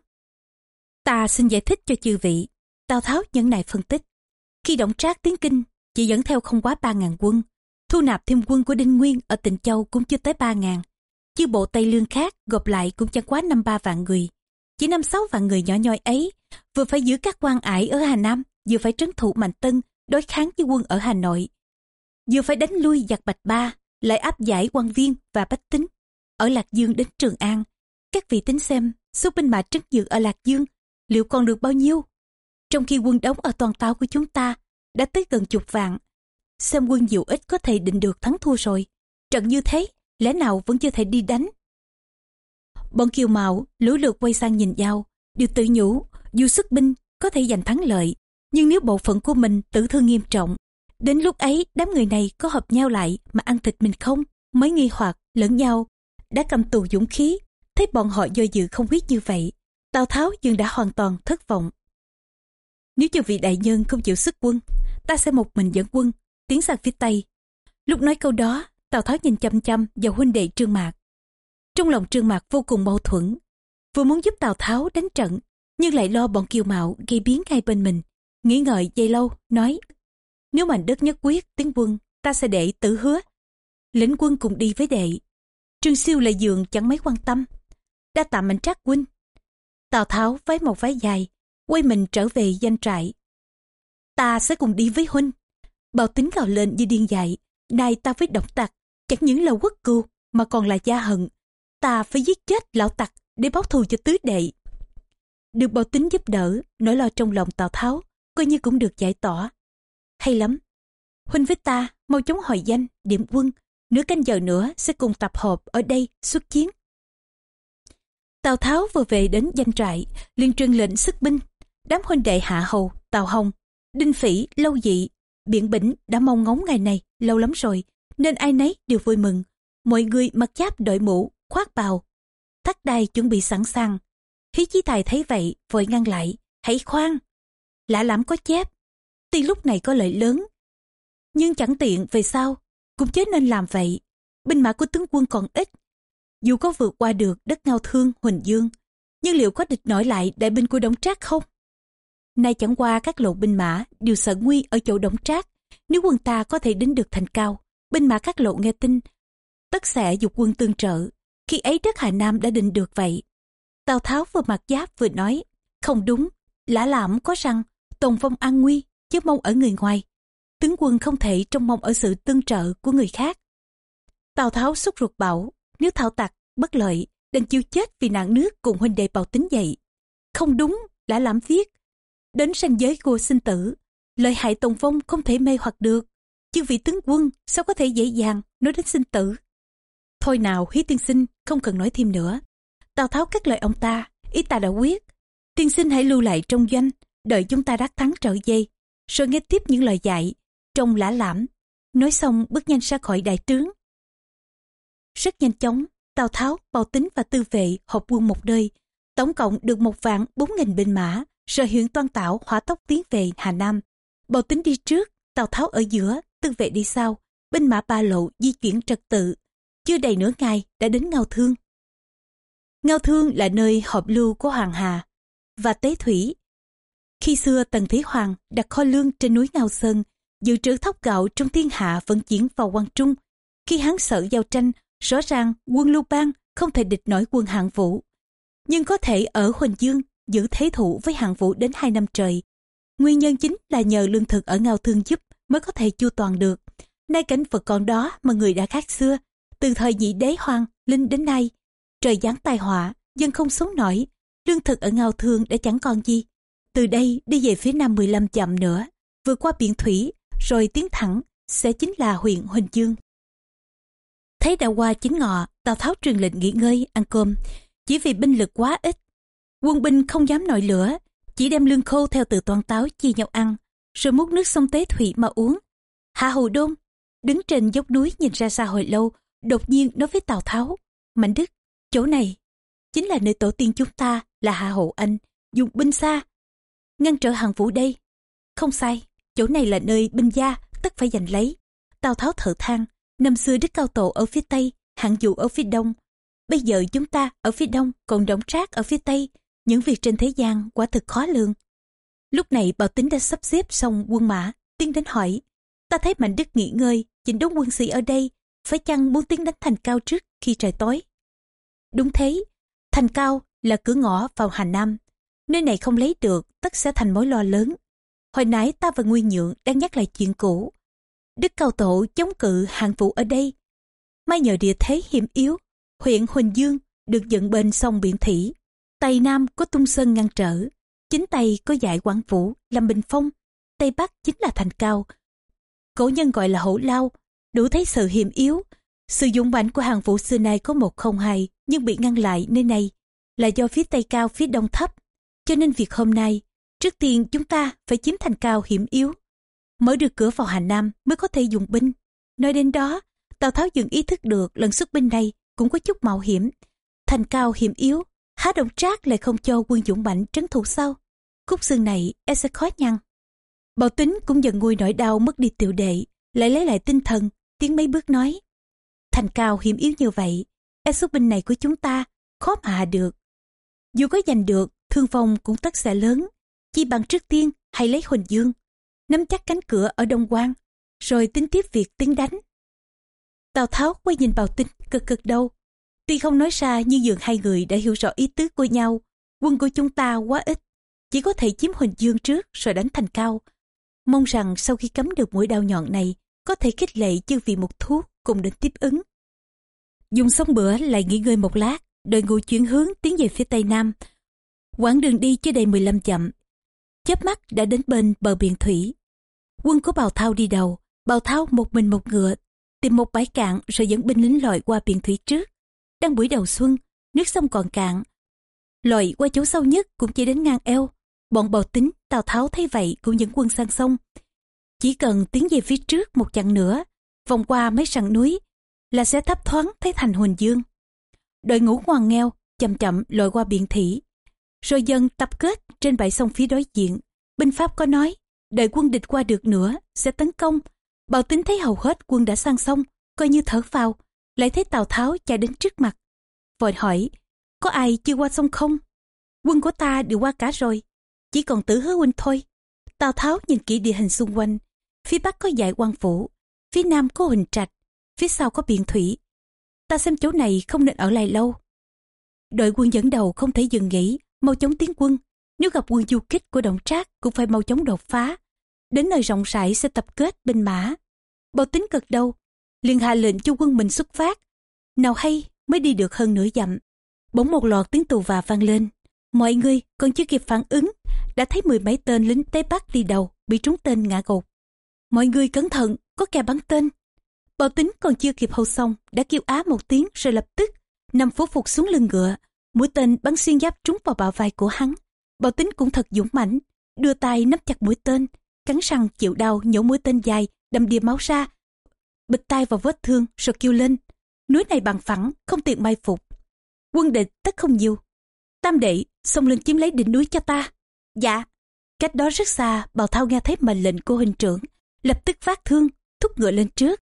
Ta xin giải thích cho chư vị. Tào Tháo nhẫn nại phân tích. Khi Đổng Trác tiến kinh, chỉ dẫn theo không quá 3.000 quân. Thu nạp thêm quân của Đinh Nguyên ở Tịnh Châu cũng chưa tới 3.000. Chứ bộ Tây Lương khác gộp lại cũng chẳng quá 5-3 vạn người. Chỉ 5-6 vạn người nhỏ nhoi ấy, vừa phải giữ các quan ải ở Hà Nam, vừa phải trấn thủ Mạnh Tân, đối kháng với quân ở Hà Nội. Vừa phải đánh lui giặc Bạch Ba, lại áp giải quan viên và bách tính. Ở Lạc Dương đến Trường An, các vị tính xem số binh mã trấn giữ ở Lạc Dương liệu còn được bao nhiêu? trong khi quân đóng ở toàn tàu của chúng ta đã tới gần chục vạn. xem quân diệu ích có thể định được thắng thua rồi. Trận như thế, lẽ nào vẫn chưa thể đi đánh? Bọn kiều mạo lũ lượt quay sang nhìn nhau, đều tự nhủ, dù sức binh có thể giành thắng lợi, nhưng nếu bộ phận của mình tử thương nghiêm trọng, đến lúc ấy đám người này có hợp nhau lại mà ăn thịt mình không, mới nghi hoặc lẫn nhau, đã cầm tù dũng khí, thấy bọn họ do dự không biết như vậy. Tào Tháo dường đã hoàn toàn thất vọng. Nếu như vị đại nhân không chịu sức quân, ta sẽ một mình dẫn quân, tiến sang phía Tây. Lúc nói câu đó, Tào Tháo nhìn chăm chăm vào huynh đệ Trương Mạc. Trong lòng Trương Mạc vô cùng mâu thuẫn, vừa muốn giúp Tào Tháo đánh trận, nhưng lại lo bọn kiều mạo gây biến ngay bên mình. Nghĩ ngợi dây lâu, nói, nếu mảnh đất nhất quyết tiến quân, ta sẽ để tử hứa. Lĩnh quân cùng đi với đệ. Trương Siêu lại dường chẳng mấy quan tâm. Đa tạ mạnh trác huynh. Tào Tháo váy một váy dài, quay mình trở về danh trại. Ta sẽ cùng đi với huynh. Bào tính gào lên như điên dại. Nay ta với độc tặc, chẳng những là quốc cưu mà còn là gia hận. Ta phải giết chết lão tặc để báo thù cho tứ đệ. Được bào tính giúp đỡ, nỗi lo trong lòng Tào Tháo, coi như cũng được giải tỏa. Hay lắm. Huynh với ta, mau chống hỏi danh, điểm quân. Nửa canh giờ nữa sẽ cùng tập hợp ở đây xuất chiến. Tào Tháo vừa về đến danh trại, liền truyền lệnh sức binh. Đám huynh đệ Hạ Hầu, Tào Hồng, Đinh Phỉ, Lâu Dị, Biện Bỉnh đã mong ngóng ngày này lâu lắm rồi, nên ai nấy đều vui mừng. Mọi người mặc giáp đội mũ, khoác bào. Thắt đai chuẩn bị sẵn sàng. Hí chí tài thấy vậy, vội ngăn lại. Hãy khoan! Lạ lắm có chép. Tuy lúc này có lợi lớn, nhưng chẳng tiện về sau, cũng chớ nên làm vậy. Binh mã của tướng quân còn ít, dù có vượt qua được đất ngao thương Huỳnh Dương, nhưng liệu có địch nổi lại đại binh của Đống Trác không? Nay chẳng qua các lộ binh mã đều sợ nguy ở chỗ Đống Trác. Nếu quân ta có thể đến được thành cao, binh mã các lộ nghe tin, tất sẽ dục quân tương trợ. Khi ấy đất Hà Nam đã định được vậy. Tào Tháo vừa mặc giáp vừa nói, không đúng, lã lãm có rằng tồn phong an nguy, chứ mong ở người ngoài. Tướng quân không thể trông mong ở sự tương trợ của người khác. Tào Tháo xúc ruột bảo, nếu thảo tặc, bất lợi, đành chịu chết vì nạn nước cùng huynh đệ bào tính dậy. Không đúng, đã lãm viết. Đến sanh giới của sinh tử, lợi hại tồn vong không thể mê hoặc được. chứ vị tướng quân sao có thể dễ dàng nói đến sinh tử. Thôi nào, hí tiên sinh, không cần nói thêm nữa. Tào Tháo cắt lời ông ta, ý ta đã quyết. Tiên sinh hãy lưu lại trong doanh, đợi chúng ta đắc thắng trở dây, rồi nghe tiếp những lời dạy, trông lã lãm. Nói xong bước nhanh ra khỏi đại trướng, rất nhanh chóng, Tào Tháo, Bào Tính và Tư Vệ họp quân một nơi. Tổng cộng được một vạn bốn nghìn binh mã, rồi huyện toan tảo hỏa tốc tiến về Hà Nam. Bào Tính đi trước, Tào Tháo ở giữa, Tư Vệ đi sau. Binh mã ba lộ di chuyển trật tự. Chưa đầy nửa ngày đã đến Ngao Thương. Ngao Thương là nơi họp lưu của Hoàng Hà và Tế Thủy. Khi xưa Tần Thủy Hoàng đặt kho lương trên núi Ngao Sơn, dự trữ thóc gạo trong thiên hạ vận chuyển vào quan Trung. Khi hắn sợ giao tranh, Rõ ràng quân Lưu Bang không thể địch nổi quân hạng vũ. Nhưng có thể ở Huỳnh Dương giữ thế thủ với hạng vũ đến hai năm trời. Nguyên nhân chính là nhờ lương thực ở ngao thương giúp mới có thể chu toàn được. Nay cảnh vật còn đó mà người đã khác xưa. Từ thời nhị đế hoàng, linh đến nay. Trời giáng tai họa, dân không sống nổi. Lương thực ở ngao thương đã chẳng còn gì. Từ đây đi về phía nam 15 dặm nữa, vượt qua biển thủy, rồi tiến thẳng, sẽ chính là huyện Huỳnh Dương. Thấy đã qua chính ngọ, Tào Tháo truyền lệnh nghỉ ngơi, ăn cơm. Chỉ vì binh lực quá ít. Quân binh không dám nổi lửa, chỉ đem lương khô theo từ toàn táo chia nhau ăn, rồi múc nước sông Tế Thủy mà uống. Hạ Hầu Đôn, đứng trên dốc núi nhìn ra xa hồi lâu, đột nhiên nói với Tào Tháo, Mạnh Đức, chỗ này chính là nơi tổ tiên chúng ta là Hạ Hậu Anh, dùng binh xa, ngăn trở hàng vũ đây. Không sai, chỗ này là nơi binh gia tất phải giành lấy. Tào Tháo thở than, Năm xưa Đức Cao Tổ ở phía Tây, hạng dụ ở phía Đông. Bây giờ chúng ta ở phía Đông còn đóng trác ở phía Tây. Những việc trên thế gian quả thực khó lường. Lúc này Bảo Tính đã sắp xếp xong quân mã, tiến đến hỏi. Ta thấy Mạnh Đức nghỉ ngơi, chỉnh đốn quân sĩ ở đây, phải chăng muốn tiến đánh thành cao trước khi trời tối? Đúng thế, thành cao là cửa ngõ vào Hà Nam. Nơi này không lấy được, tất sẽ thành mối lo lớn. Hồi nãy ta và Nguyên Nhượng đang nhắc lại chuyện cũ. Đức Cao Tổ chống cự hạng vũ ở đây. May nhờ địa thế hiểm yếu, huyện Huỳnh Dương được dựng bên sông Biển Thủy. Tây Nam có tung sơn ngăn trở, chính Tây có dại Quảng Vũ làm bình phong, Tây Bắc chính là thành cao. cổ nhân gọi là hổ lao, đủ thấy sự hiểm yếu. Sự dũng mãnh của hàng vũ xưa nay có một không hai, nhưng bị ngăn lại nơi này là do phía tây cao phía đông thấp. Cho nên việc hôm nay, trước tiên chúng ta phải chiếm thành cao hiểm yếu. Mở được cửa vào Hà Nam mới có thể dùng binh. Nói đến đó, Tào Tháo dừng ý thức được lần xuất binh này cũng có chút mạo hiểm. Thành cao hiểm yếu, há động trác lại không cho quân dũng mạnh trấn thủ sau. Khúc xương này e sẽ khó nhăn. Bảo tính cũng dần nguôi nỗi đau mất đi tiểu đệ, lại lấy lại tinh thần, tiếng mấy bước nói. Thành cao hiểm yếu như vậy, e xuất binh này của chúng ta khó mà hạ được. Dù có giành được, thương vong cũng tất sẽ lớn. chi bằng trước tiên hay lấy Huỳnh Dương, nắm chắc cánh cửa ở Đông Quan, rồi tính tiếp việc tiến đánh. Tào Tháo quay nhìn Bào Tính cực cực đâu. Tuy không nói ra nhưng dường hai người đã hiểu rõ ý tứ của nhau. Quân của chúng ta quá ít, chỉ có thể chiếm Huỳnh Dương trước rồi đánh thành cao. Mong rằng sau khi cấm được mũi đao nhọn này, có thể khích lệ chư vị một thuốc cùng đến tiếp ứng. Dùng xong bữa lại nghỉ ngơi một lát, đội ngũ chuyển hướng tiến về phía tây nam. Quãng đường đi chưa đầy 15 chậm. Chớp mắt đã đến bên bờ biển thủy. Quân của Bào Thao đi đầu, Bào Thao một mình một ngựa, tìm một bãi cạn rồi dẫn binh lính lội qua biển thủy trước. Đang buổi đầu xuân, nước sông còn cạn. Lội qua chỗ sâu nhất cũng chỉ đến ngang eo. Bọn bào tính, Tào Tháo thấy vậy cũng dẫn quân sang sông. Chỉ cần tiến về phía trước một chặng nữa, vòng qua mấy sàn núi, là sẽ thấp thoáng thấy thành Huỳnh Dương. Đội ngũ ngoan nghèo, chậm chậm lội qua biển thủy, rồi dần tập kết trên bãi sông phía đối diện. Binh Pháp có nói, đợi quân địch qua được nữa, sẽ tấn công. bảo tính thấy hầu hết quân đã sang sông, coi như thở phào, lại thấy Tào Tháo chạy đến trước mặt. Vội hỏi, có ai chưa qua sông không? Quân của ta đều qua cả rồi, chỉ còn tử hứa huynh thôi. Tào Tháo nhìn kỹ địa hình xung quanh, phía bắc có dải quan phủ, phía nam có hình trạch, phía sau có biển thủy. Ta xem chỗ này không nên ở lại lâu. Đội quân dẫn đầu không thể dừng nghỉ, mau chóng tiến quân. Nếu gặp quân du kích của Động Trác cũng phải mau chóng đột phá. Đến nơi rộng rãi sẽ tập kết binh mã. Bầu tính cực đâu, liền hạ lệnh cho quân mình xuất phát. Nào hay mới đi được hơn nửa dặm. Bỗng một loạt tiếng tù và vang lên. Mọi người còn chưa kịp phản ứng, đã thấy mười mấy tên lính Tây Bắc đi đầu, bị trúng tên ngã gục. Mọi người cẩn thận, có kẻ bắn tên. bao tính còn chưa kịp hầu xong, đã kêu á một tiếng rồi lập tức nằm phố phục xuống lưng ngựa. Mũi tên bắn xuyên giáp trúng vào bạo vai của hắn. Bảo tính cũng thật dũng mãnh, đưa tay nắm chặt mũi tên, cắn răng chịu đau nhổ mũi tên dài, đâm đìa máu ra. Bịch tay vào vết thương rồi kêu lên. Núi này bằng phẳng, không tiện mai phục. Quân địch tất không nhiều. Tam đệ, xông lên chiếm lấy đỉnh núi cho ta. Dạ. Cách đó rất xa, bào thao nghe thấy mệnh lệnh của hình trưởng, lập tức phát thương, thúc ngựa lên trước.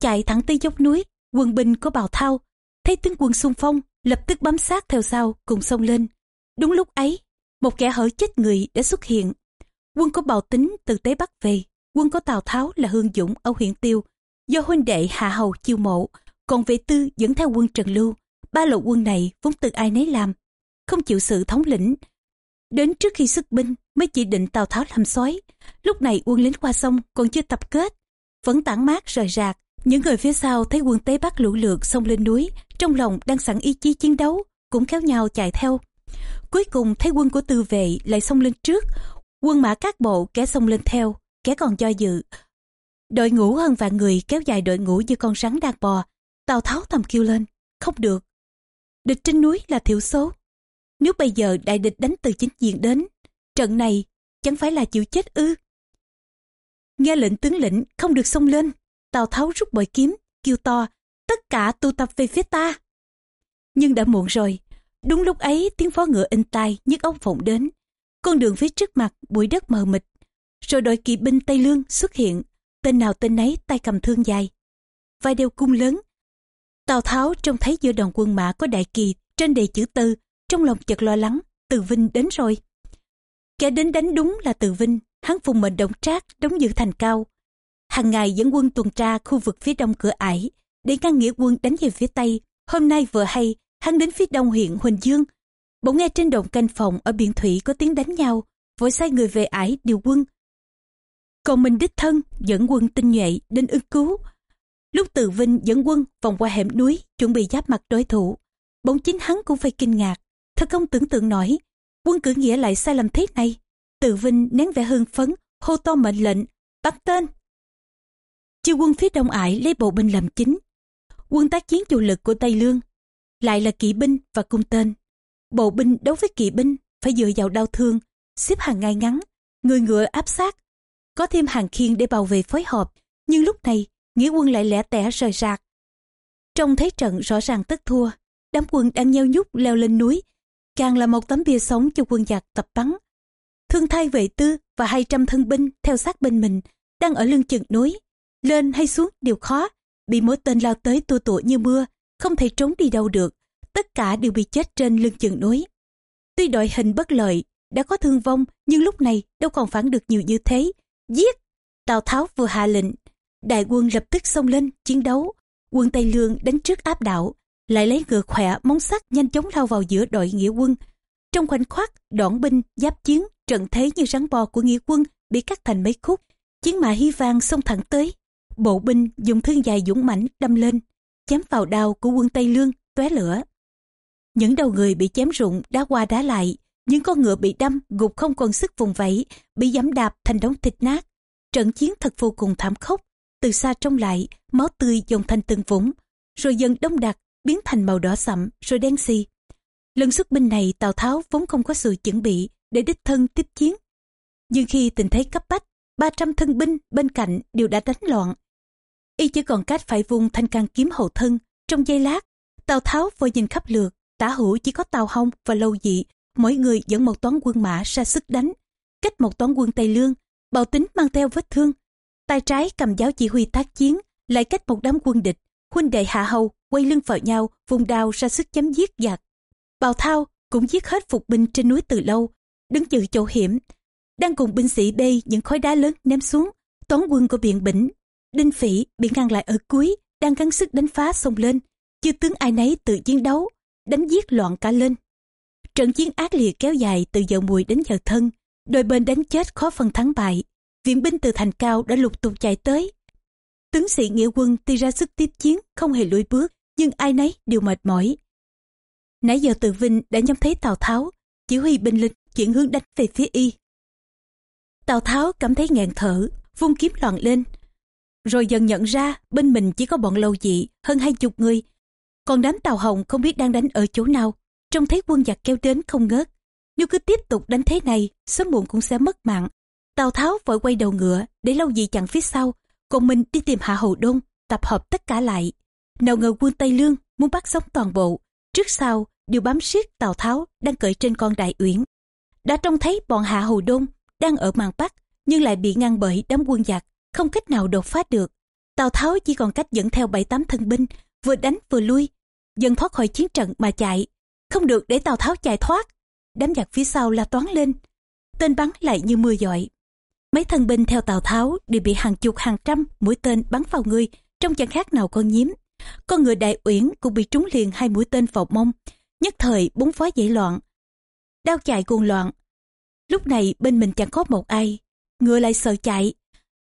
Chạy thẳng tới dốc núi, quân binh của bào thao, thấy tướng quân xung phong, lập tức bám sát theo sau cùng xông lên. Đúng lúc ấy, một kẻ hở chết người đã xuất hiện. Quân có bào tính từ Tế Bắc về, quân có Tào Tháo là Hương Dũng ở huyện Tiêu, do huynh đệ Hạ Hầu chiêu mộ, còn vệ tư dẫn theo quân Trần Lưu. Ba lộ quân này vốn từ ai nấy làm, không chịu sự thống lĩnh. Đến trước khi xuất binh mới chỉ định Tào Tháo làm soái. Lúc này quân lính qua sông còn chưa tập kết, vẫn tản mát rời rạc. Những người phía sau thấy quân Tế Bắc lũ lượt xông lên núi, trong lòng đang sẵn ý chí chiến đấu, cũng kéo nhau chạy theo. Cuối cùng thấy quân của tư vệ lại xông lên trước, quân mã các bộ kẻ xông lên theo, kẻ còn do dự. Đội ngũ hơn vạn người kéo dài đội ngũ như con rắn đang bò, Tào Tháo thầm kêu lên, không được. Địch trên núi là thiểu số. Nếu bây giờ đại địch đánh từ chính diện đến, trận này chẳng phải là chịu chết ư. Nghe lệnh tướng lĩnh không được xông lên, Tào Tháo rút bội kiếm, kêu to, tất cả tụ tập về phía ta. Nhưng đã muộn rồi, đúng lúc ấy tiếng phó ngựa in tai nhức ống vọng đến. Con đường phía trước mặt bụi đất mờ mịt, rồi đội kỵ binh Tây Lương xuất hiện, tên nào tên nấy tay cầm thương dài. Vai đeo cung lớn. Tào Tháo trông thấy giữa đoàn quân mã có đại kỳ trên đề chữ tư, trong lòng chợt lo lắng, Từ Vinh đến rồi. Kẻ đến đánh đúng là Từ Vinh, hắn phùng mệnh động trác đóng giữ thành cao. Hàng ngày dẫn quân tuần tra khu vực phía đông cửa ải, để ngăn nghĩa quân đánh về phía tây. Hôm nay vừa hay, hắn đến phía đông huyện Huỳnh Dương. Bỗng nghe trên đồng canh phòng ở biển thủy có tiếng đánh nhau, vội sai người về ải điều quân. Còn mình đích thân dẫn quân tinh nhuệ đến ứng cứu. Lúc Từ Vinh dẫn quân vòng qua hẻm núi chuẩn bị giáp mặt đối thủ, bỗng chính hắn cũng phải kinh ngạc. Thật không tưởng tượng nổi, quân cử nghĩa lại sai lầm thế này. Từ Vinh nén vẻ hưng phấn, hô to mệnh lệnh, bắt tên. Chiêu quân phía đông ải lấy bộ binh làm chính. Quân tác chiến chủ lực của Tây Lương lại là kỵ binh và cung tên. Bộ binh đấu với kỵ binh phải dựa vào đau thương, xếp hàng ngay ngắn, người ngựa áp sát. Có thêm hàng khiên để bảo vệ phối hợp, nhưng lúc này nghĩa quân lại lẻ tẻ rời rạc. Trong thế trận rõ ràng tất thua, đám quân đang nheo nhúc leo lên núi, càng là một tấm bia sống cho quân giặc tập bắn. Thương thay vệ tư và 200 thân binh theo sát bên mình đang ở lưng chừng núi. Lên hay xuống đều khó, bị mỗi tên lao tới tua tủa như mưa, không thể trốn đi đâu được. Tất cả đều bị chết trên lưng chừng núi. Tuy đội hình bất lợi, đã có thương vong, nhưng lúc này đâu còn phản được nhiều như thế. Giết! Tào Tháo vừa hạ lệnh, đại quân lập tức xông lên, chiến đấu. Quân Tây Lương đánh trước áp đảo, lại lấy ngựa khỏe móng sắt nhanh chóng lao vào giữa đội nghĩa quân. Trong khoảnh khắc, đoạn binh, giáp chiến, trận thế như rắn bò của nghĩa quân bị cắt thành mấy khúc. Chiến mã hy vang xông thẳng tới. Bộ binh dùng thương dài dũng mãnh đâm lên, chém vào đao của quân Tây Lương, tóe lửa. Những đầu người bị chém rụng đá qua đá lại, những con ngựa bị đâm gục không còn sức vùng vẫy, bị giẫm đạp thành đống thịt nát. Trận chiến thật vô cùng thảm khốc, từ xa trông lại, máu tươi dồn thành từng vũng, rồi dần đông đặc, biến thành màu đỏ sậm, rồi đen xì. Lần xuất binh này Tào Tháo vốn không có sự chuẩn bị để đích thân tiếp chiến. Nhưng khi tình thế cấp bách, 300 thân binh bên cạnh đều đã đánh loạn. Y chỉ còn cách phải vung thanh can kiếm hậu thân. Trong giây lát, Tào Tháo vừa nhìn khắp lượt, tả hữu chỉ có Tào Hông và Lâu Dị, mỗi người dẫn một toán quân mã ra sức đánh. Cách một toán quân Tây Lương, bào tính mang theo vết thương. Tay trái cầm giáo chỉ huy tác chiến, lại cách một đám quân địch. Huynh đệ hạ hầu quay lưng vào nhau, vùng đao ra sức chém giết giặc. Bào Thao cũng giết hết phục binh trên núi từ lâu, đứng giữ chỗ hiểm, đang cùng binh sĩ bê những khối đá lớn ném xuống. Toán quân của biện bỉnh, đinh phỉ bị ngăn lại ở cuối, đang gắng sức đánh phá xông lên. Chư tướng ai nấy tự chiến đấu, đánh giết loạn cả lên. Trận chiến ác liệt kéo dài từ giờ mùi đến giờ thân, đôi bên đánh chết khó phân thắng bại. Viện binh từ thành cao đã lục tục chạy tới. Tướng sĩ nghĩa quân tuy ra sức tiếp chiến, không hề lùi bước, nhưng ai nấy đều mệt mỏi. Nãy giờ từ Vinh đã nhắm thấy Tào Tháo, chỉ huy binh lính chuyển hướng đánh về phía y. Tào Tháo cảm thấy ngàn thở, vung kiếm loạn lên. Rồi dần nhận ra bên mình chỉ có bọn lâu dị hơn hai chục người. Còn đám tàu Hồng không biết đang đánh ở chỗ nào. Trông thấy quân giặc kéo đến không ngớt. Nếu cứ tiếp tục đánh thế này, sớm muộn cũng sẽ mất mạng. Tào Tháo vội quay đầu ngựa để lâu dị chặn phía sau. Còn mình đi tìm Hạ Hầu Đông, tập hợp tất cả lại. Nào ngờ quân Tây Lương muốn bắt sống toàn bộ. Trước sau đều bám siết Tào Tháo đang cởi trên con đại uyển. Đã trông thấy bọn Hạ Hầu Đông đang ở màn Bắc nhưng lại bị ngăn bởi đám quân giặc, không cách nào đột phá được. Tào Tháo chỉ còn cách dẫn theo bảy tám thân binh, vừa đánh vừa lui, dần thoát khỏi chiến trận mà chạy. Không được để Tào Tháo chạy thoát. Đám giặc phía sau la toán lên. Tên bắn lại như mưa dội. Mấy thân binh theo Tào Tháo đều bị hàng chục hàng trăm mũi tên bắn vào người, trong chẳng khác nào con nhím. Con người đại uyển cũng bị trúng liền hai mũi tên vào mông. Nhất thời bốn phó dậy loạn. Đao chạy cuồng loạn, Lúc này bên mình chẳng có một ai, ngựa lại sợ chạy.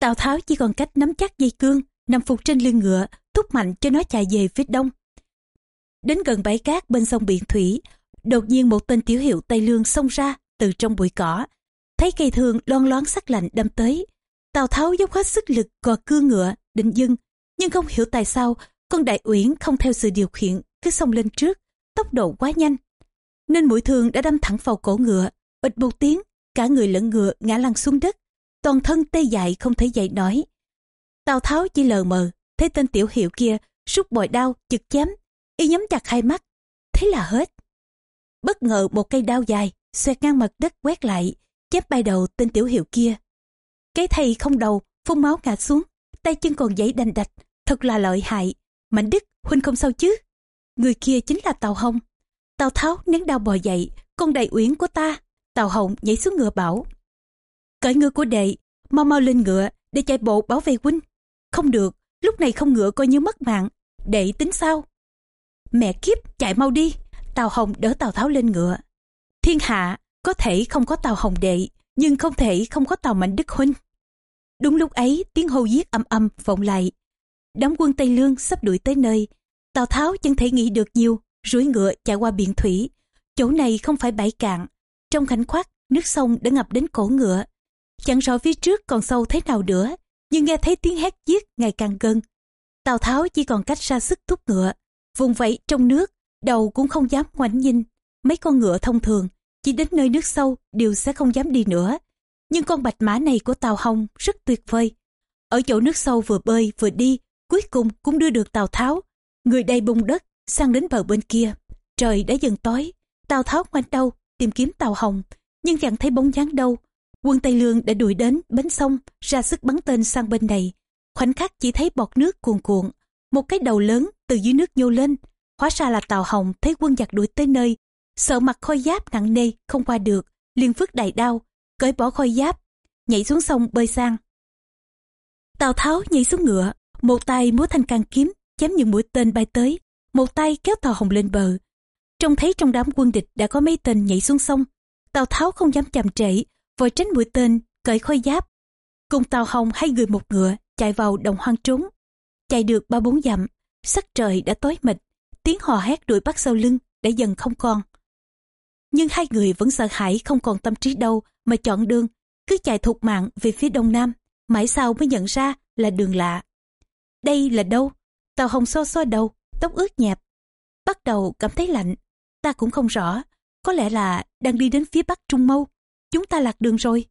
Tào Tháo chỉ còn cách nắm chắc dây cương, nằm phục trên lưng ngựa, thúc mạnh cho nó chạy về phía đông. Đến gần bãi cát bên sông Biển Thủy, đột nhiên một tên tiểu hiệu Tây Lương xông ra từ trong bụi cỏ. Thấy cây thương loan loáng sắc lạnh đâm tới. Tào Tháo dốc hết sức lực gò cương ngựa, định dưng. Nhưng không hiểu tại sao con đại uyển không theo sự điều khiển cứ xông lên trước, tốc độ quá nhanh. Nên mũi thương đã đâm thẳng vào cổ ngựa, bịch một tiếng cả người lẫn ngựa ngã lăn xuống đất. Toàn thân tê dại không thể dậy nổi. Tào tháo chỉ lờ mờ, thấy tên tiểu hiệu kia rút bội đao chực chém, y nhắm chặt hai mắt. Thế là hết. Bất ngờ một cây đao dài xoẹt ngang mặt đất quét lại, chép bay đầu tên tiểu hiệu kia. Cái thầy không đầu, phun máu ngã xuống, tay chân còn giấy đành đạch, thật là lợi hại. Mạnh đức, huynh không sao chứ? Người kia chính là tào hông tào tháo nén đau bò dậy, con đại uyển của ta. Tào Hồng nhảy xuống ngựa bảo. Cởi ngựa của đệ, mau mau lên ngựa để chạy bộ bảo vệ huynh. Không được, lúc này không ngựa coi như mất mạng. Đệ tính sao? Mẹ kiếp, chạy mau đi. Tào Hồng đỡ Tào Tháo lên ngựa. Thiên hạ, có thể không có Tào Hồng đệ, nhưng không thể không có Tào Mạnh Đức Huynh. Đúng lúc ấy, tiếng hô giết âm âm vọng lại. Đám quân Tây Lương sắp đuổi tới nơi. Tào Tháo chẳng thể nghĩ được nhiều, rủi ngựa chạy qua biển thủy. Chỗ này không phải bãi cạn, trong khoảnh khoát, nước sông đã ngập đến cổ ngựa. Chẳng rõ phía trước còn sâu thế nào nữa, nhưng nghe thấy tiếng hét giết ngày càng gần. Tào Tháo chỉ còn cách ra sức thúc ngựa, vùng vẫy trong nước, đầu cũng không dám ngoảnh nhìn. Mấy con ngựa thông thường, chỉ đến nơi nước sâu đều sẽ không dám đi nữa. Nhưng con bạch mã này của Tào Hồng rất tuyệt vời. Ở chỗ nước sâu vừa bơi vừa đi, cuối cùng cũng đưa được Tào Tháo, người đầy bùng đất, sang đến bờ bên kia. Trời đã dần tối, Tào Tháo ngoảnh đầu tìm kiếm tàu Hồng, nhưng chẳng thấy bóng dáng đâu. Quân Tây Lương đã đuổi đến bến sông, ra sức bắn tên sang bên này. Khoảnh khắc chỉ thấy bọt nước cuồn cuộn, một cái đầu lớn từ dưới nước nhô lên. Hóa ra là tàu Hồng thấy quân giặc đuổi tới nơi, sợ mặt khôi giáp nặng nề không qua được, liền phước đại đao, cởi bỏ khôi giáp, nhảy xuống sông bơi sang. Tào Tháo nhảy xuống ngựa, một tay múa thanh can kiếm, chém những mũi tên bay tới, một tay kéo tàu Hồng lên bờ. Trông thấy trong đám quân địch đã có mấy tên nhảy xuống sông, Tào Tháo không dám chậm trễ, vội tránh mũi tên, cởi khôi giáp. Cùng Tào Hồng hai người một ngựa, chạy vào đồng hoang trốn. Chạy được ba bốn dặm, sắc trời đã tối mịt, tiếng hò hét đuổi bắt sau lưng đã dần không còn. Nhưng hai người vẫn sợ hãi không còn tâm trí đâu mà chọn đường, cứ chạy thục mạng về phía đông nam, mãi sau mới nhận ra là đường lạ. Đây là đâu? tàu Hồng so so đầu, tóc ướt nhẹp. Bắt đầu cảm thấy lạnh, ta cũng không rõ, có lẽ là đang đi đến phía bắc Trung Mâu, chúng ta lạc đường rồi.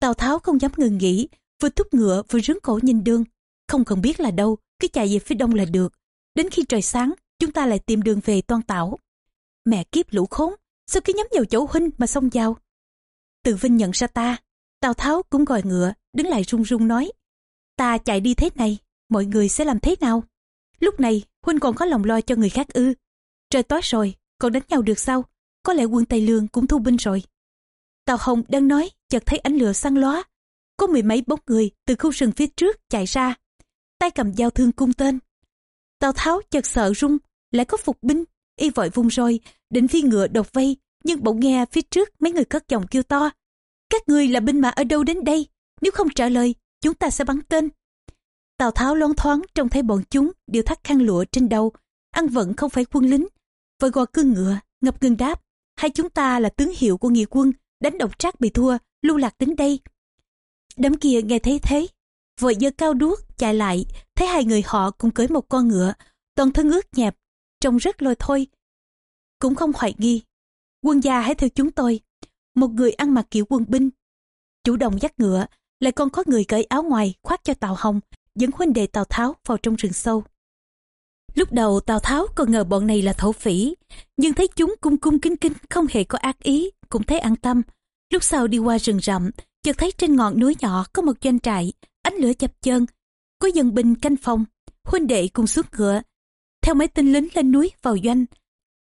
Tào Tháo không dám ngừng nghỉ, vừa thúc ngựa vừa rướng cổ nhìn đường, không cần biết là đâu, cứ chạy về phía đông là được. Đến khi trời sáng, chúng ta lại tìm đường về toan tảo. Mẹ kiếp lũ khốn, sao cứ nhắm vào chỗ huynh mà xông vào. Từ Vinh nhận ra ta, Tào Tháo cũng gọi ngựa, đứng lại run run nói. Ta chạy đi thế này, mọi người sẽ làm thế nào? Lúc này, huynh còn có lòng lo cho người khác ư. Trời tối rồi, còn đánh nhau được sao? Có lẽ quân Tây Lương cũng thu binh rồi. Tào Hồng đang nói, chợt thấy ánh lửa sáng lóa. Có mười mấy bóng người từ khu rừng phía trước chạy ra. Tay cầm dao thương cung tên. Tào Tháo chợt sợ run, lại có phục binh. Y vội vung roi, định phi ngựa đột vây. Nhưng bỗng nghe phía trước mấy người cất giọng kêu to. Các người là binh mã ở đâu đến đây? Nếu không trả lời, chúng ta sẽ bắn tên. Tào Tháo loáng thoáng trông thấy bọn chúng đều thắt khăn lụa trên đầu, ăn vận không phải quân lính. Vội gò cương ngựa, ngập ngừng đáp, hai chúng ta là tướng hiệu của nghĩa quân, đánh độc trác bị thua, lưu lạc đến đây. Đám kia nghe thấy thế, vội giơ cao đuốc chạy lại, thấy hai người họ cùng cưới một con ngựa, toàn thân ướt nhẹp, trông rất lôi thôi. Cũng không hoài nghi, quân gia hãy theo chúng tôi. Một người ăn mặc kiểu quân binh, chủ động dắt ngựa, lại còn có người cởi áo ngoài khoác cho Tào Hồng, dẫn huynh đệ Tào Tháo vào trong rừng sâu. Lúc đầu Tào Tháo còn ngờ bọn này là thổ phỉ, nhưng thấy chúng cung cung kính kính không hề có ác ý, cũng thấy an tâm. Lúc sau đi qua rừng rậm, chợt thấy trên ngọn núi nhỏ có một doanh trại, ánh lửa chập chơn, có dân binh canh phòng, huynh đệ cùng xuống ngựa, theo mấy tên lính lên núi vào doanh.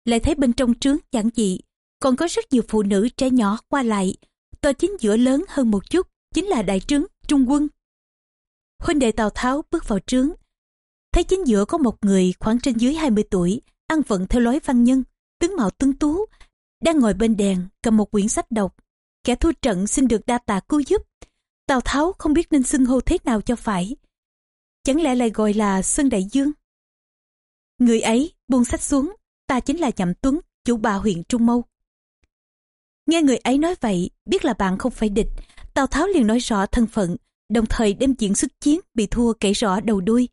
Lại thấy bên trong trướng giản dị, còn có rất nhiều phụ nữ trẻ nhỏ qua lại. Tòa chính giữa lớn hơn một chút, chính là đại trướng trung quân. Huynh đệ Tào Tháo bước vào trướng, thấy chính giữa có một người khoảng trên dưới 20 tuổi, ăn vận theo lối văn nhân, tướng mạo tuấn tú, đang ngồi bên đèn cầm một quyển sách đọc. Kẻ thua trận xin được đa tạ cứu giúp. Tào Tháo không biết nên xưng hô thế nào cho phải. Chẳng lẽ lại gọi là Sơn Đại Dương? Người ấy buông sách xuống, ta chính là Nhậm Tuấn, chủ bà huyện Trung Mâu. Nghe người ấy nói vậy, biết là bạn không phải địch, Tào Tháo liền nói rõ thân phận, đồng thời đem chuyện xuất chiến bị thua kể rõ đầu đuôi.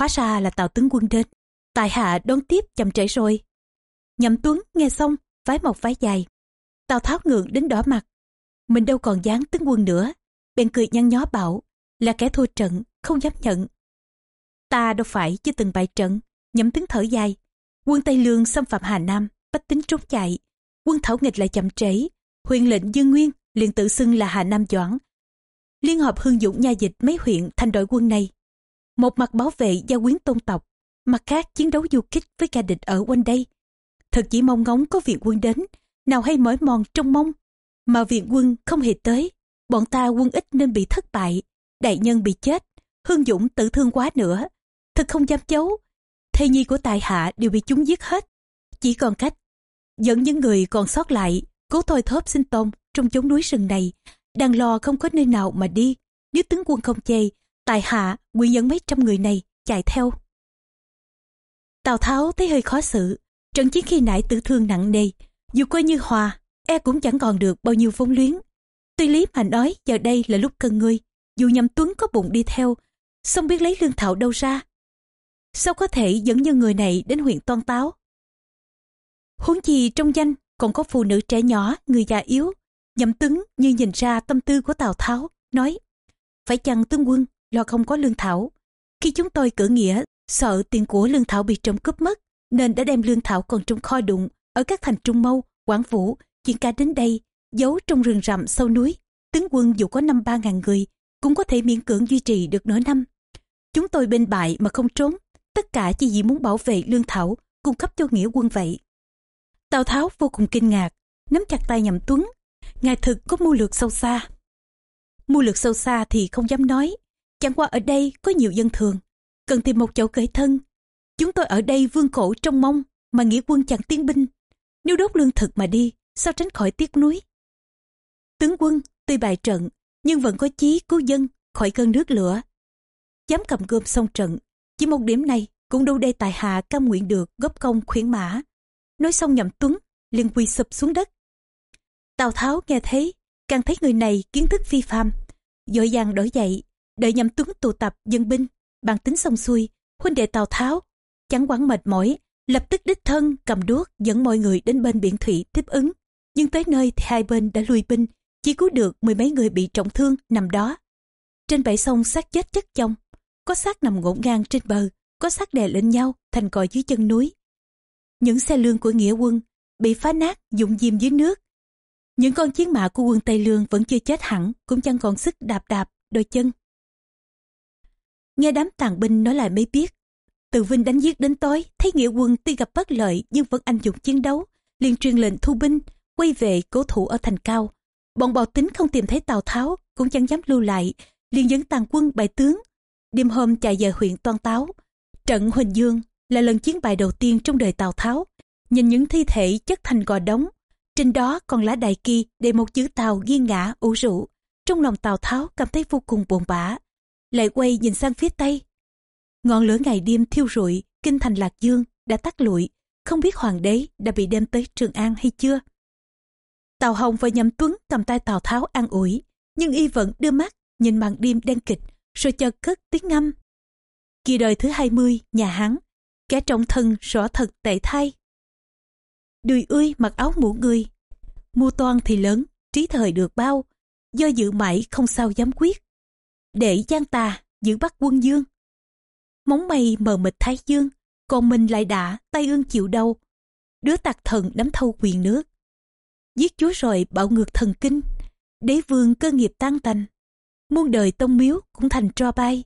Hóa ra là Tào tướng quân đến. tại hạ đón tiếp chậm trễ rồi. Nhậm Tuấn nghe xong, vái một vái dài. Tào Tháo ngượng đến đỏ mặt. Mình đâu còn dáng tướng quân nữa. Bèn cười nhăn nhó bảo, là kẻ thua trận, không dám nhận. Ta đâu phải chưa từng bại trận, nhậm tướng thở dài. Quân Tây Lương xâm phạm Hà Nam, bách tính trốn chạy. Quân Thảo Nghịch lại chậm trễ. Huyện lệnh Dương Nguyên liền tự xưng là Hà Nam Doãn. Liên hợp hương dũng nha dịch mấy huyện thành đội quân này một mặt bảo vệ gia quyến tôn tộc, mặt khác chiến đấu du kích với kẻ địch ở quanh đây. Thật chỉ mong ngóng có viện quân đến, nào hay mỏi mòn trong mong. Mà viện quân không hề tới, bọn ta quân ít nên bị thất bại, đại nhân bị chết, hương dũng tử thương quá nữa. Thật không dám chấu, thê nhi của tài hạ đều bị chúng giết hết. Chỉ còn cách, dẫn những người còn sót lại, cố thôi thóp sinh tồn trong chốn núi rừng này, đang lo không có nơi nào mà đi. Nếu tướng quân không chê, Tài hạ, nguyên dẫn mấy trăm người này chạy theo. Tào Tháo thấy hơi khó xử, trận chiến khi nãy tử thương nặng nề, dù coi như hòa, e cũng chẳng còn được bao nhiêu vốn luyến. Tuy lý mà nói giờ đây là lúc cần ngươi, dù nhầm tuấn có bụng đi theo xong biết lấy lương thảo đâu ra sao có thể dẫn như người này đến huyện toan táo huống chi trong danh còn có phụ nữ trẻ nhỏ người già yếu nhậm tuấn như nhìn ra tâm tư của tào tháo nói phải chăng tướng quân lo không có lương thảo. Khi chúng tôi cử nghĩa, sợ tiền của lương thảo bị trộm cướp mất, nên đã đem lương thảo còn trong kho đụng ở các thành trung mâu, quảng vũ chuyển ca đến đây, giấu trong rừng rậm sâu núi. Tướng quân dù có năm ba ngàn người, cũng có thể miễn cưỡng duy trì được nửa năm. Chúng tôi bên bại mà không trốn. Tất cả chỉ vì muốn bảo vệ lương thảo, cung cấp cho nghĩa quân vậy. Tào tháo vô cùng kinh ngạc, nắm chặt tay nhậm tuấn. Ngài thực có mưu lược sâu xa. Mưu lược sâu xa thì không dám nói chẳng qua ở đây có nhiều dân thường. Cần tìm một chỗ cởi thân. Chúng tôi ở đây vương cổ trong mong, mà nghĩa quân chẳng tiến binh. Nếu đốt lương thực mà đi, sao tránh khỏi tiếc núi tướng quân, tuy bại trận, nhưng vẫn có chí cứu dân khỏi cơn nước lửa. Dám cầm gươm xong trận, chỉ một điểm này cũng đâu đây tài hạ cam nguyện được góp công khuyến mã. Nói xong nhậm tuấn, liền quỳ sụp xuống đất. Tào tháo nghe thấy, càng thấy người này kiến thức phi phàm dội dàng đổi dậy đợi nhậm tuấn tụ tập dân binh, bàn tính xong xuôi, huynh đệ tào tháo, chẳng quản mệt mỏi, lập tức đích thân cầm đuốc dẫn mọi người đến bên biển thủy tiếp ứng. Nhưng tới nơi thì hai bên đã lui binh, chỉ cứu được mười mấy người bị trọng thương nằm đó. Trên bãi sông xác chết chất chồng, có xác nằm ngổn ngang trên bờ, có xác đè lên nhau thành còi dưới chân núi. Những xe lương của nghĩa quân bị phá nát dụng diêm dưới nước. Những con chiến mã của quân tây lương vẫn chưa chết hẳn, cũng chẳng còn sức đạp đạp đôi chân nghe đám tàn binh nói lại mới biết. Từ vinh đánh giết đến tối, thấy nghĩa quân tuy gặp bất lợi nhưng vẫn anh dũng chiến đấu, liền truyền lệnh thu binh, quay về cố thủ ở thành cao. Bọn bào tính không tìm thấy tào tháo, cũng chẳng dám lưu lại, liền dẫn tàn quân bại tướng. Đêm hôm chạy về huyện toan táo. Trận huỳnh dương là lần chiến bại đầu tiên trong đời tào tháo. Nhìn những thi thể chất thành gò đống, trên đó còn lá đại kỳ để một chữ tàu ghi ngã ủ rũ. Trong lòng tào tháo cảm thấy vô cùng buồn bã lại quay nhìn sang phía tây. Ngọn lửa ngày đêm thiêu rụi kinh thành lạc dương đã tắt lụi. Không biết hoàng đế đã bị đem tới trường an hay chưa? Tào hồng và nhậm tuấn cầm tay tào tháo an ủi nhưng y vẫn đưa mắt nhìn màn đêm đen kịch rồi chợt cất tiếng ngâm. Kỳ đời thứ 20, nhà hắn kẻ trọng thân rõ thật tệ thay. Đùi ươi mặc áo mũ người mua toan thì lớn trí thời được bao do dự mãi không sao dám quyết để giang tà, giữ bắt quân dương. Móng mây mờ mịt thái dương, còn mình lại đã tay ương chịu đâu đứa tạc thần nắm thâu quyền nước. Giết chúa rồi bạo ngược thần kinh. Đế vương cơ nghiệp tan tành. Muôn đời tông miếu cũng thành tro bay.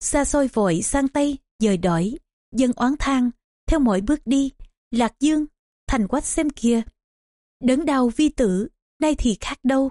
Xa xôi vội sang tây, dời đổi, dân oán thang, theo mỗi bước đi, lạc dương, thành quách xem kia. Đớn đau vi tử, nay thì khác đâu.